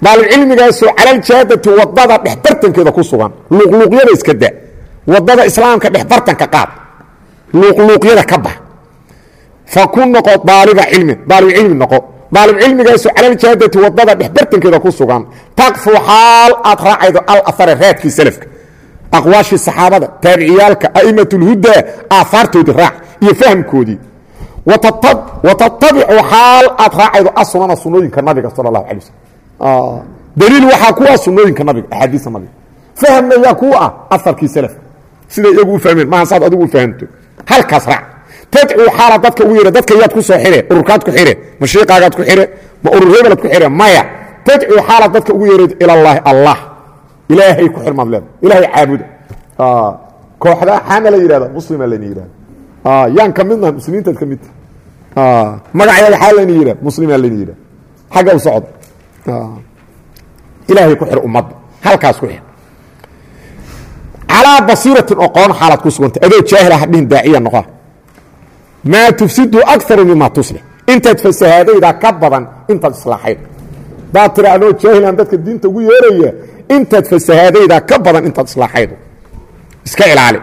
Daalib cilmigaasoo calaljaadati waddada dhexbartankeeda ku sugan luuqluuqyada iska da waddada islaamka dhexbartanka qaad luuqluuqyada ka bax. Fa ku noqo daaliba cilmin daalib cilmi noqo. Daalib cilmigaasoo calaljaadati waddada dhexbartankeeda ku sugan. Taqfu xaal aad raacaydo al ahare raadkii salafka. Aqwaashii saxaabada taabiciyaalka a'imat اlhudaa aahaartoodii raac iyo fahamkoodii watatabicu xaal aad raacaydo asunana sunooyinka nabiga sal اlahu alay waslm daliil waxaa kuwa sunooyinka nabiga axaadiista nabiga. Fahmayaa kuwa ah aarkii salafka siday iyagu u fahmeen maaha saad adigu u fahamto halkaas raac tadcuu xaala dadka ugu yeha dadka yaad ku soo xire ururkaad ku xire ma shiiqaagaad ku xire ma urur hebelaad ku xire maya. Tadcuu xaala dadka ugu yeehayd ilallaahi allah. Ilaahay ku xirmaad leeda ilaahay caabuda. Kooxda xaana la yidhahda muslima layna yidhahda yaan ka midnaha muslimiintaad ka midta magaceeda xaa layna yidhahda muslima layna yidhahda xagga u socda ilaahay ku xir ummadda. Halkaas ku xir calaa basiiratin oqoon xaalaad ku suganta adoo jaahila hadhihin daaciya noqoa maa tufsidu akaru mima tuslix intaad fasahaadaydaa ka badan intaad islaaxayd daad tira anoo jaahilaan dadka diinta ugu yeeraya intaad fasahaadaydaa ka badan intaad islaaxaydo iska ilaali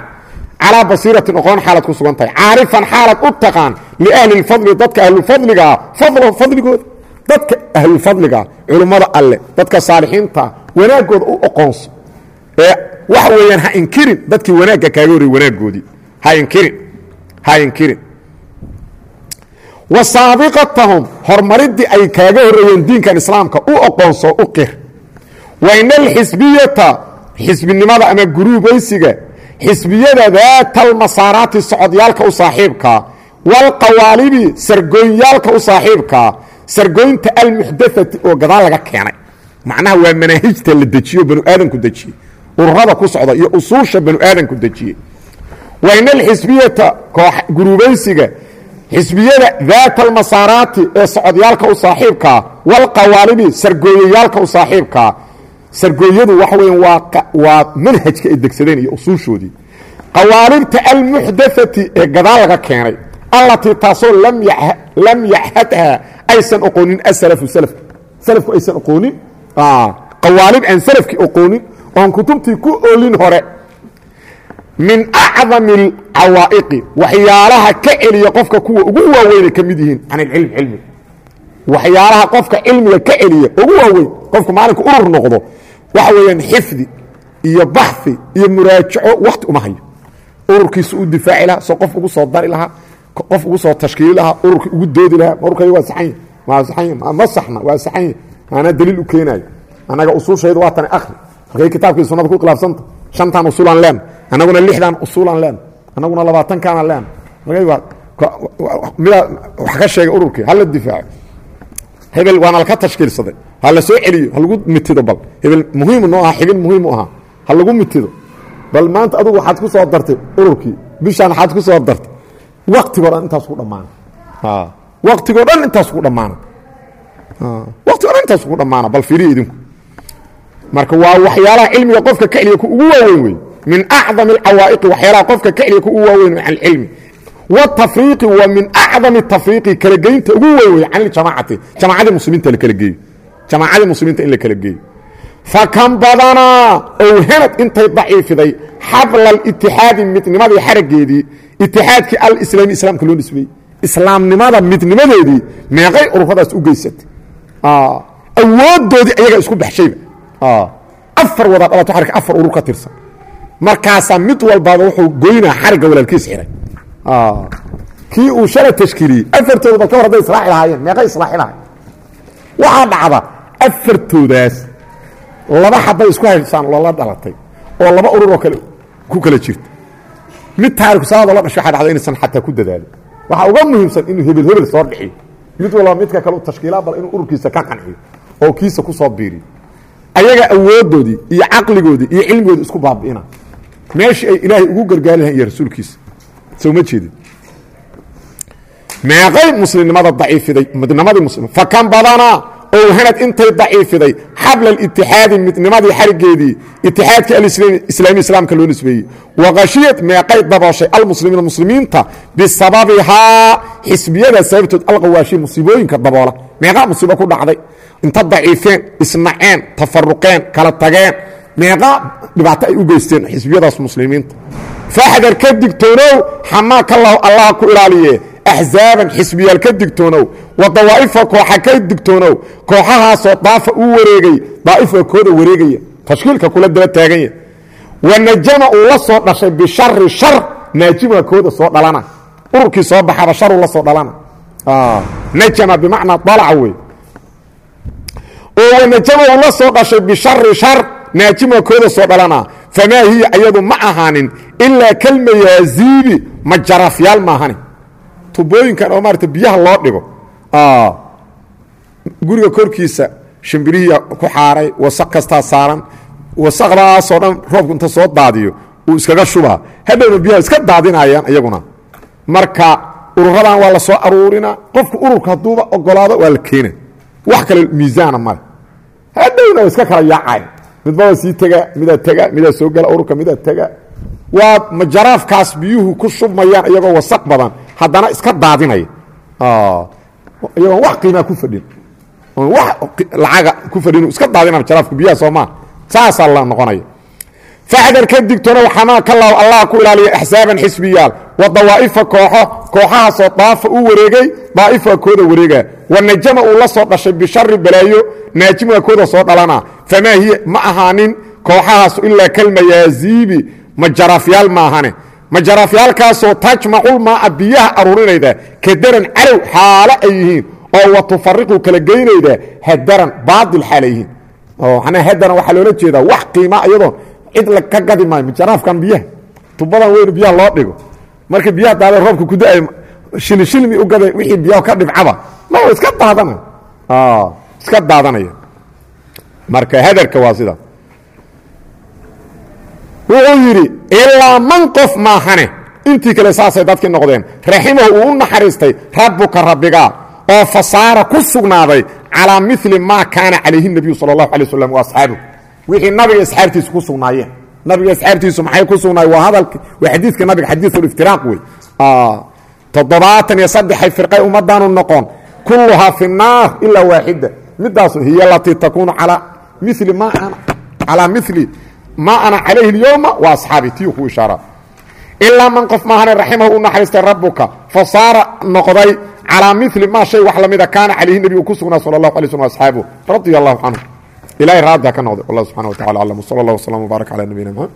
calaa basiiratin oqoon xaalaad ku sugan caarifan xaalaad u taqaan liahli lfadli dadka ahlulfadligaa fadlo fadligooda dadka ahlulfadligaa culummada alle dadka saalixiinta wanaagooda u oqoonso ee waxa weeyaan ha inkirin dadkii wanaagga kaaga horrey wanaaggoodii ha inkirin ha inkirin. Wa saabiqatahum horumaridii ay kaaga horreeyeen diinkan islaamka u oqoonso u qir. Wa ina alxisbiyata xisbinimada ama guruubaysiga xisbiyada daatalmasaaraati socodyaalka u saaxiibkaa waalqawaalibi sargooynyaalka u saaxiibkaa sargooynta almuxdaati oo gadaal laga keenay. Macnaha waa manaahijta la dejiyo banu aadanku dejiyey ururada ku socda iyo usuusha banu aadanku dejiyey. Wa ina alxisbiyata guruubaysiga xisbiyada daata almasaaraati ee socodyaalka u saaxiibkaa waalqawaalibi sargooyayaalka u saaxiibkaa sargooyadu waxa weya waa manhajka ay degsadeen iyo usuushoodii. Qawaalibta almuxdaati ee gadaal keenay allatii taasoo lam yaxadha aysan oqoonin asalafu salafku aysan oqoonin? Qawaalib aan salafkii oqoonin oon kutubtii ku oolin hore. Min acdami alcawaa'iqi waxyaalaha ka celiya qofka kuwa ugu waaweynay ka mid yihiin can ilcilm cilmiga waxyaalaha qofka cilmiga ka celiya ugu waaweyn qofku maalinka urur noqdo waxa weeyaan xifdi iyo baxi iyo muraajaco wakti uma hayo. Ururkiisu u difaaci lahaa soo qof ugu soo dari lahaa qof ugu soo tashkiili lahaa ururkii ugu doodi lahaa ururkay waa saxanya waa saxanya ma saxna waa saxanya maanaa daliil u keenaayo. Annaga usuushayda waa tani akhri halkay kitaabkii sunnada ku khilaafsanta shantan usuulaan leen annaguna lixdan usuulaan leen annaguna labaatankaanaan leen. Midaa wax ka sheegay ururkii hala difaaco hebel waana laka tashkiilsaday. Ha la soo celiyo ha lagu mitido bal. Hebel muhiim noo aha xibin muhiim u ahaa ha lagu mitido. Bal maanta adugu waxaad ku soo dartay ururkii bishaan waxaad ku soo dartay. Waktigoo dhan intaas ku dhammaana waktigoo dhan intaas ku dhammaana waktigoo dhan intaas ku dhammaana bal fiiriya idinku marka waa waxyaalaha cilmiga qofka ka celiya ku ugu waaweyn wey min acdami alcawaa'iqi waxyaalaha qofka ka celiya ku ugu waaweyn can alcilmi. Wtafriiqi wa min acdami tafriiqi kala geynta ugu weyn wey can ljamaacati jamaacadii muslimiinta la kala geeyo. Jamaacadii muslimiinta in la kala geeyo. Fakan badanaa owhanad intay daciifiday xabla alitixaadi midnimadii xarageedii itixaadkii alislaami islaamka loo nisbeeyey. Islaamnimada midnimadeedii meeqay ururadaas u geysatay. Awoodoodii ayaga isku baxshayba afar wada dhalato xarka afar urur ka tirsan. Markaasaa mid walbaaba wuxuu goynaa xarigga walaalkiis xihay kii uu shala tashkiiliyey afartooda bal ka hor hadday islaaxi lahaayeen meeqay islaaxi lahayen waxaa dhacda afartoodaas laba xabbay isku haysaan loola dhalatay oo laba ururoo kale ku kala jirta. Mid taariku salaadoo la dhashay waxa dhacda inaysan xataa ku dadaalin waxaa uga muhiimsan inuu hebel hebel soo dhixiyo mid walba midka kale tashkiilaa bal inuu ururkiisa ka qanciyo oo kiisa ku soo biiriyo ayaga awoodoodii iyo caqligoodii iyo cilmigoodii isku baabi'ina. Meeshii ay ilaahay ugu gargaari lahayn iyo rasuulkiisa. Soo ma jeedin. Meeqay muslimnimada daciifiday midnimadii muslim. Fakan badanaa oo hanad intay daciifiday xabla alitixaadi midnimadii xarigeedii itixaadkii alislaami islaamka loo nisbeeyey. Waqashiyad meeqay dabooshay almuslimiina muslimiinta bisababihaa xisbiyada sababtood alqawaashi musiibooyinka daboola. Meeqaa musiibo ku dhacday inta daciifeen isnaceen tafaruqeen kala tageen meeqaa dhibaato ay u geysteen xisbiyadaas muslimiinta. Faxdar ka digtoonow xamaakallahu allah ku ilaaliye. Axzaaban xisbiyaal ka digtoonow. Wa dawaa'ifa kooxa ka digtoonow. Kooxahaasoo daafa u wareegay daa'if waa kooda wareegaya. Tashkiilka kula daba taaganya. Wa najama uu la soo dhashay bishari shar naajima kooda soo dhalana. Ururkii soo baxaba sharuu la soo dhalana. Najama bimacnaa dalaca wey oo wanajama uu la soo dhashay bishari shar naajima kooda soo dhalana. Famaa hiya ayadu ma ahaanin ilaa kalmayaaziibi majarafyaal maahani tubooyinkan oo maarata biyaha loo dhigo guriga korkiisa shimbirihii ku xaaray wasaq kastaa saaran wasaqdaasoo dhan roobku inta soo daadiyo uu iskaga shubaa hadhowna biyaha iska daadinayaan iyaguna. Marka ururadan waa la soo aruurina qofku ururka hadduuba ogolaado waa la keena wax kale miisaana male. Hadhowna iska kala yaacaya midbaa sii tega midaa tega midaa soo gala ururka midaa tega. Waa majaraafkaas biyuhu ku shubmayaan iyagoo wasaq badan. Haddana iska daadinaya. Iyagoon wax qiimaa ku fadhin. Wax lacaga ku fadhin iska daadina majaraafka biyaha soomaa saasaa la noqonaya faxdar ka digtoonow xamaakallahu allah ku ilaaliya axsaaban xisbiyaal wa dawaa'ifa kooxo kooxahaasoo daafa u wareegay daa'ifa kooda wareega. Wa najama uu la soo dhashay bishari balaayo naajima kooda soo dhalana. Famaa hiya? Ma ahaanin kooxahaasu ilaa kalmayaaziibi majarafyaal maahane majarafyaalkaasoo tajmaculmaaa biyaha aruurinayda kadaran calow xaalo ay yihiin oo wa tufariqu kala geynayda hadaran baadil xaala yihiin. Hadaran waxaa loola jeedaa wax qiima iyadoo cid ka gadi maayo majaraafkan biyaha tubadan weyn biyaha loo dhigo. Marka biyaha daada roobka ku da'ay shili shilmi u gaday wixii biyaha ka dhibcaba ma iska daadanay iska daadanaya marka hadarka waa sida. Wuxuu yidhi ilaa man qof maahane intii kale saasay dadkii noqdeen. Raximahu uu u naxariistay rabbuka rabbigaa oo fasaara ku sugnaaday calaa mili maa kaana calayhi nabiyu sal اlahu alay waslam waasxaabu wixii nabiga asxaabtiisu ku sugnaayeen. Nabiga asxaabtiisu maxay ku sugnaayeen? Waa hadalki waa xadiidka nabiga xadiiuliftiraaq wey toddobaatan iyo saddexay firqay ummadaanu noqon. Kulluhaa fi naar ilaa waaxida midaasu hiy alatii takuunu calaa mili ma calaa mili ma ana calayhi اlyowma wa asxaabi tiyu ku ishaara. Ilaa man qof maahane raximahu u naxariistay rabbuka fa saara noqday calaa mili ma shay wax lamida kaana calayhi nebigu ku sugnaa sal اlahu alay slm asxaabu radia allahu ilahay raadda ka noqday. Wallah subxana wa tacala aclam wsala اllah wslam wbaarak cala nabiyina mxamed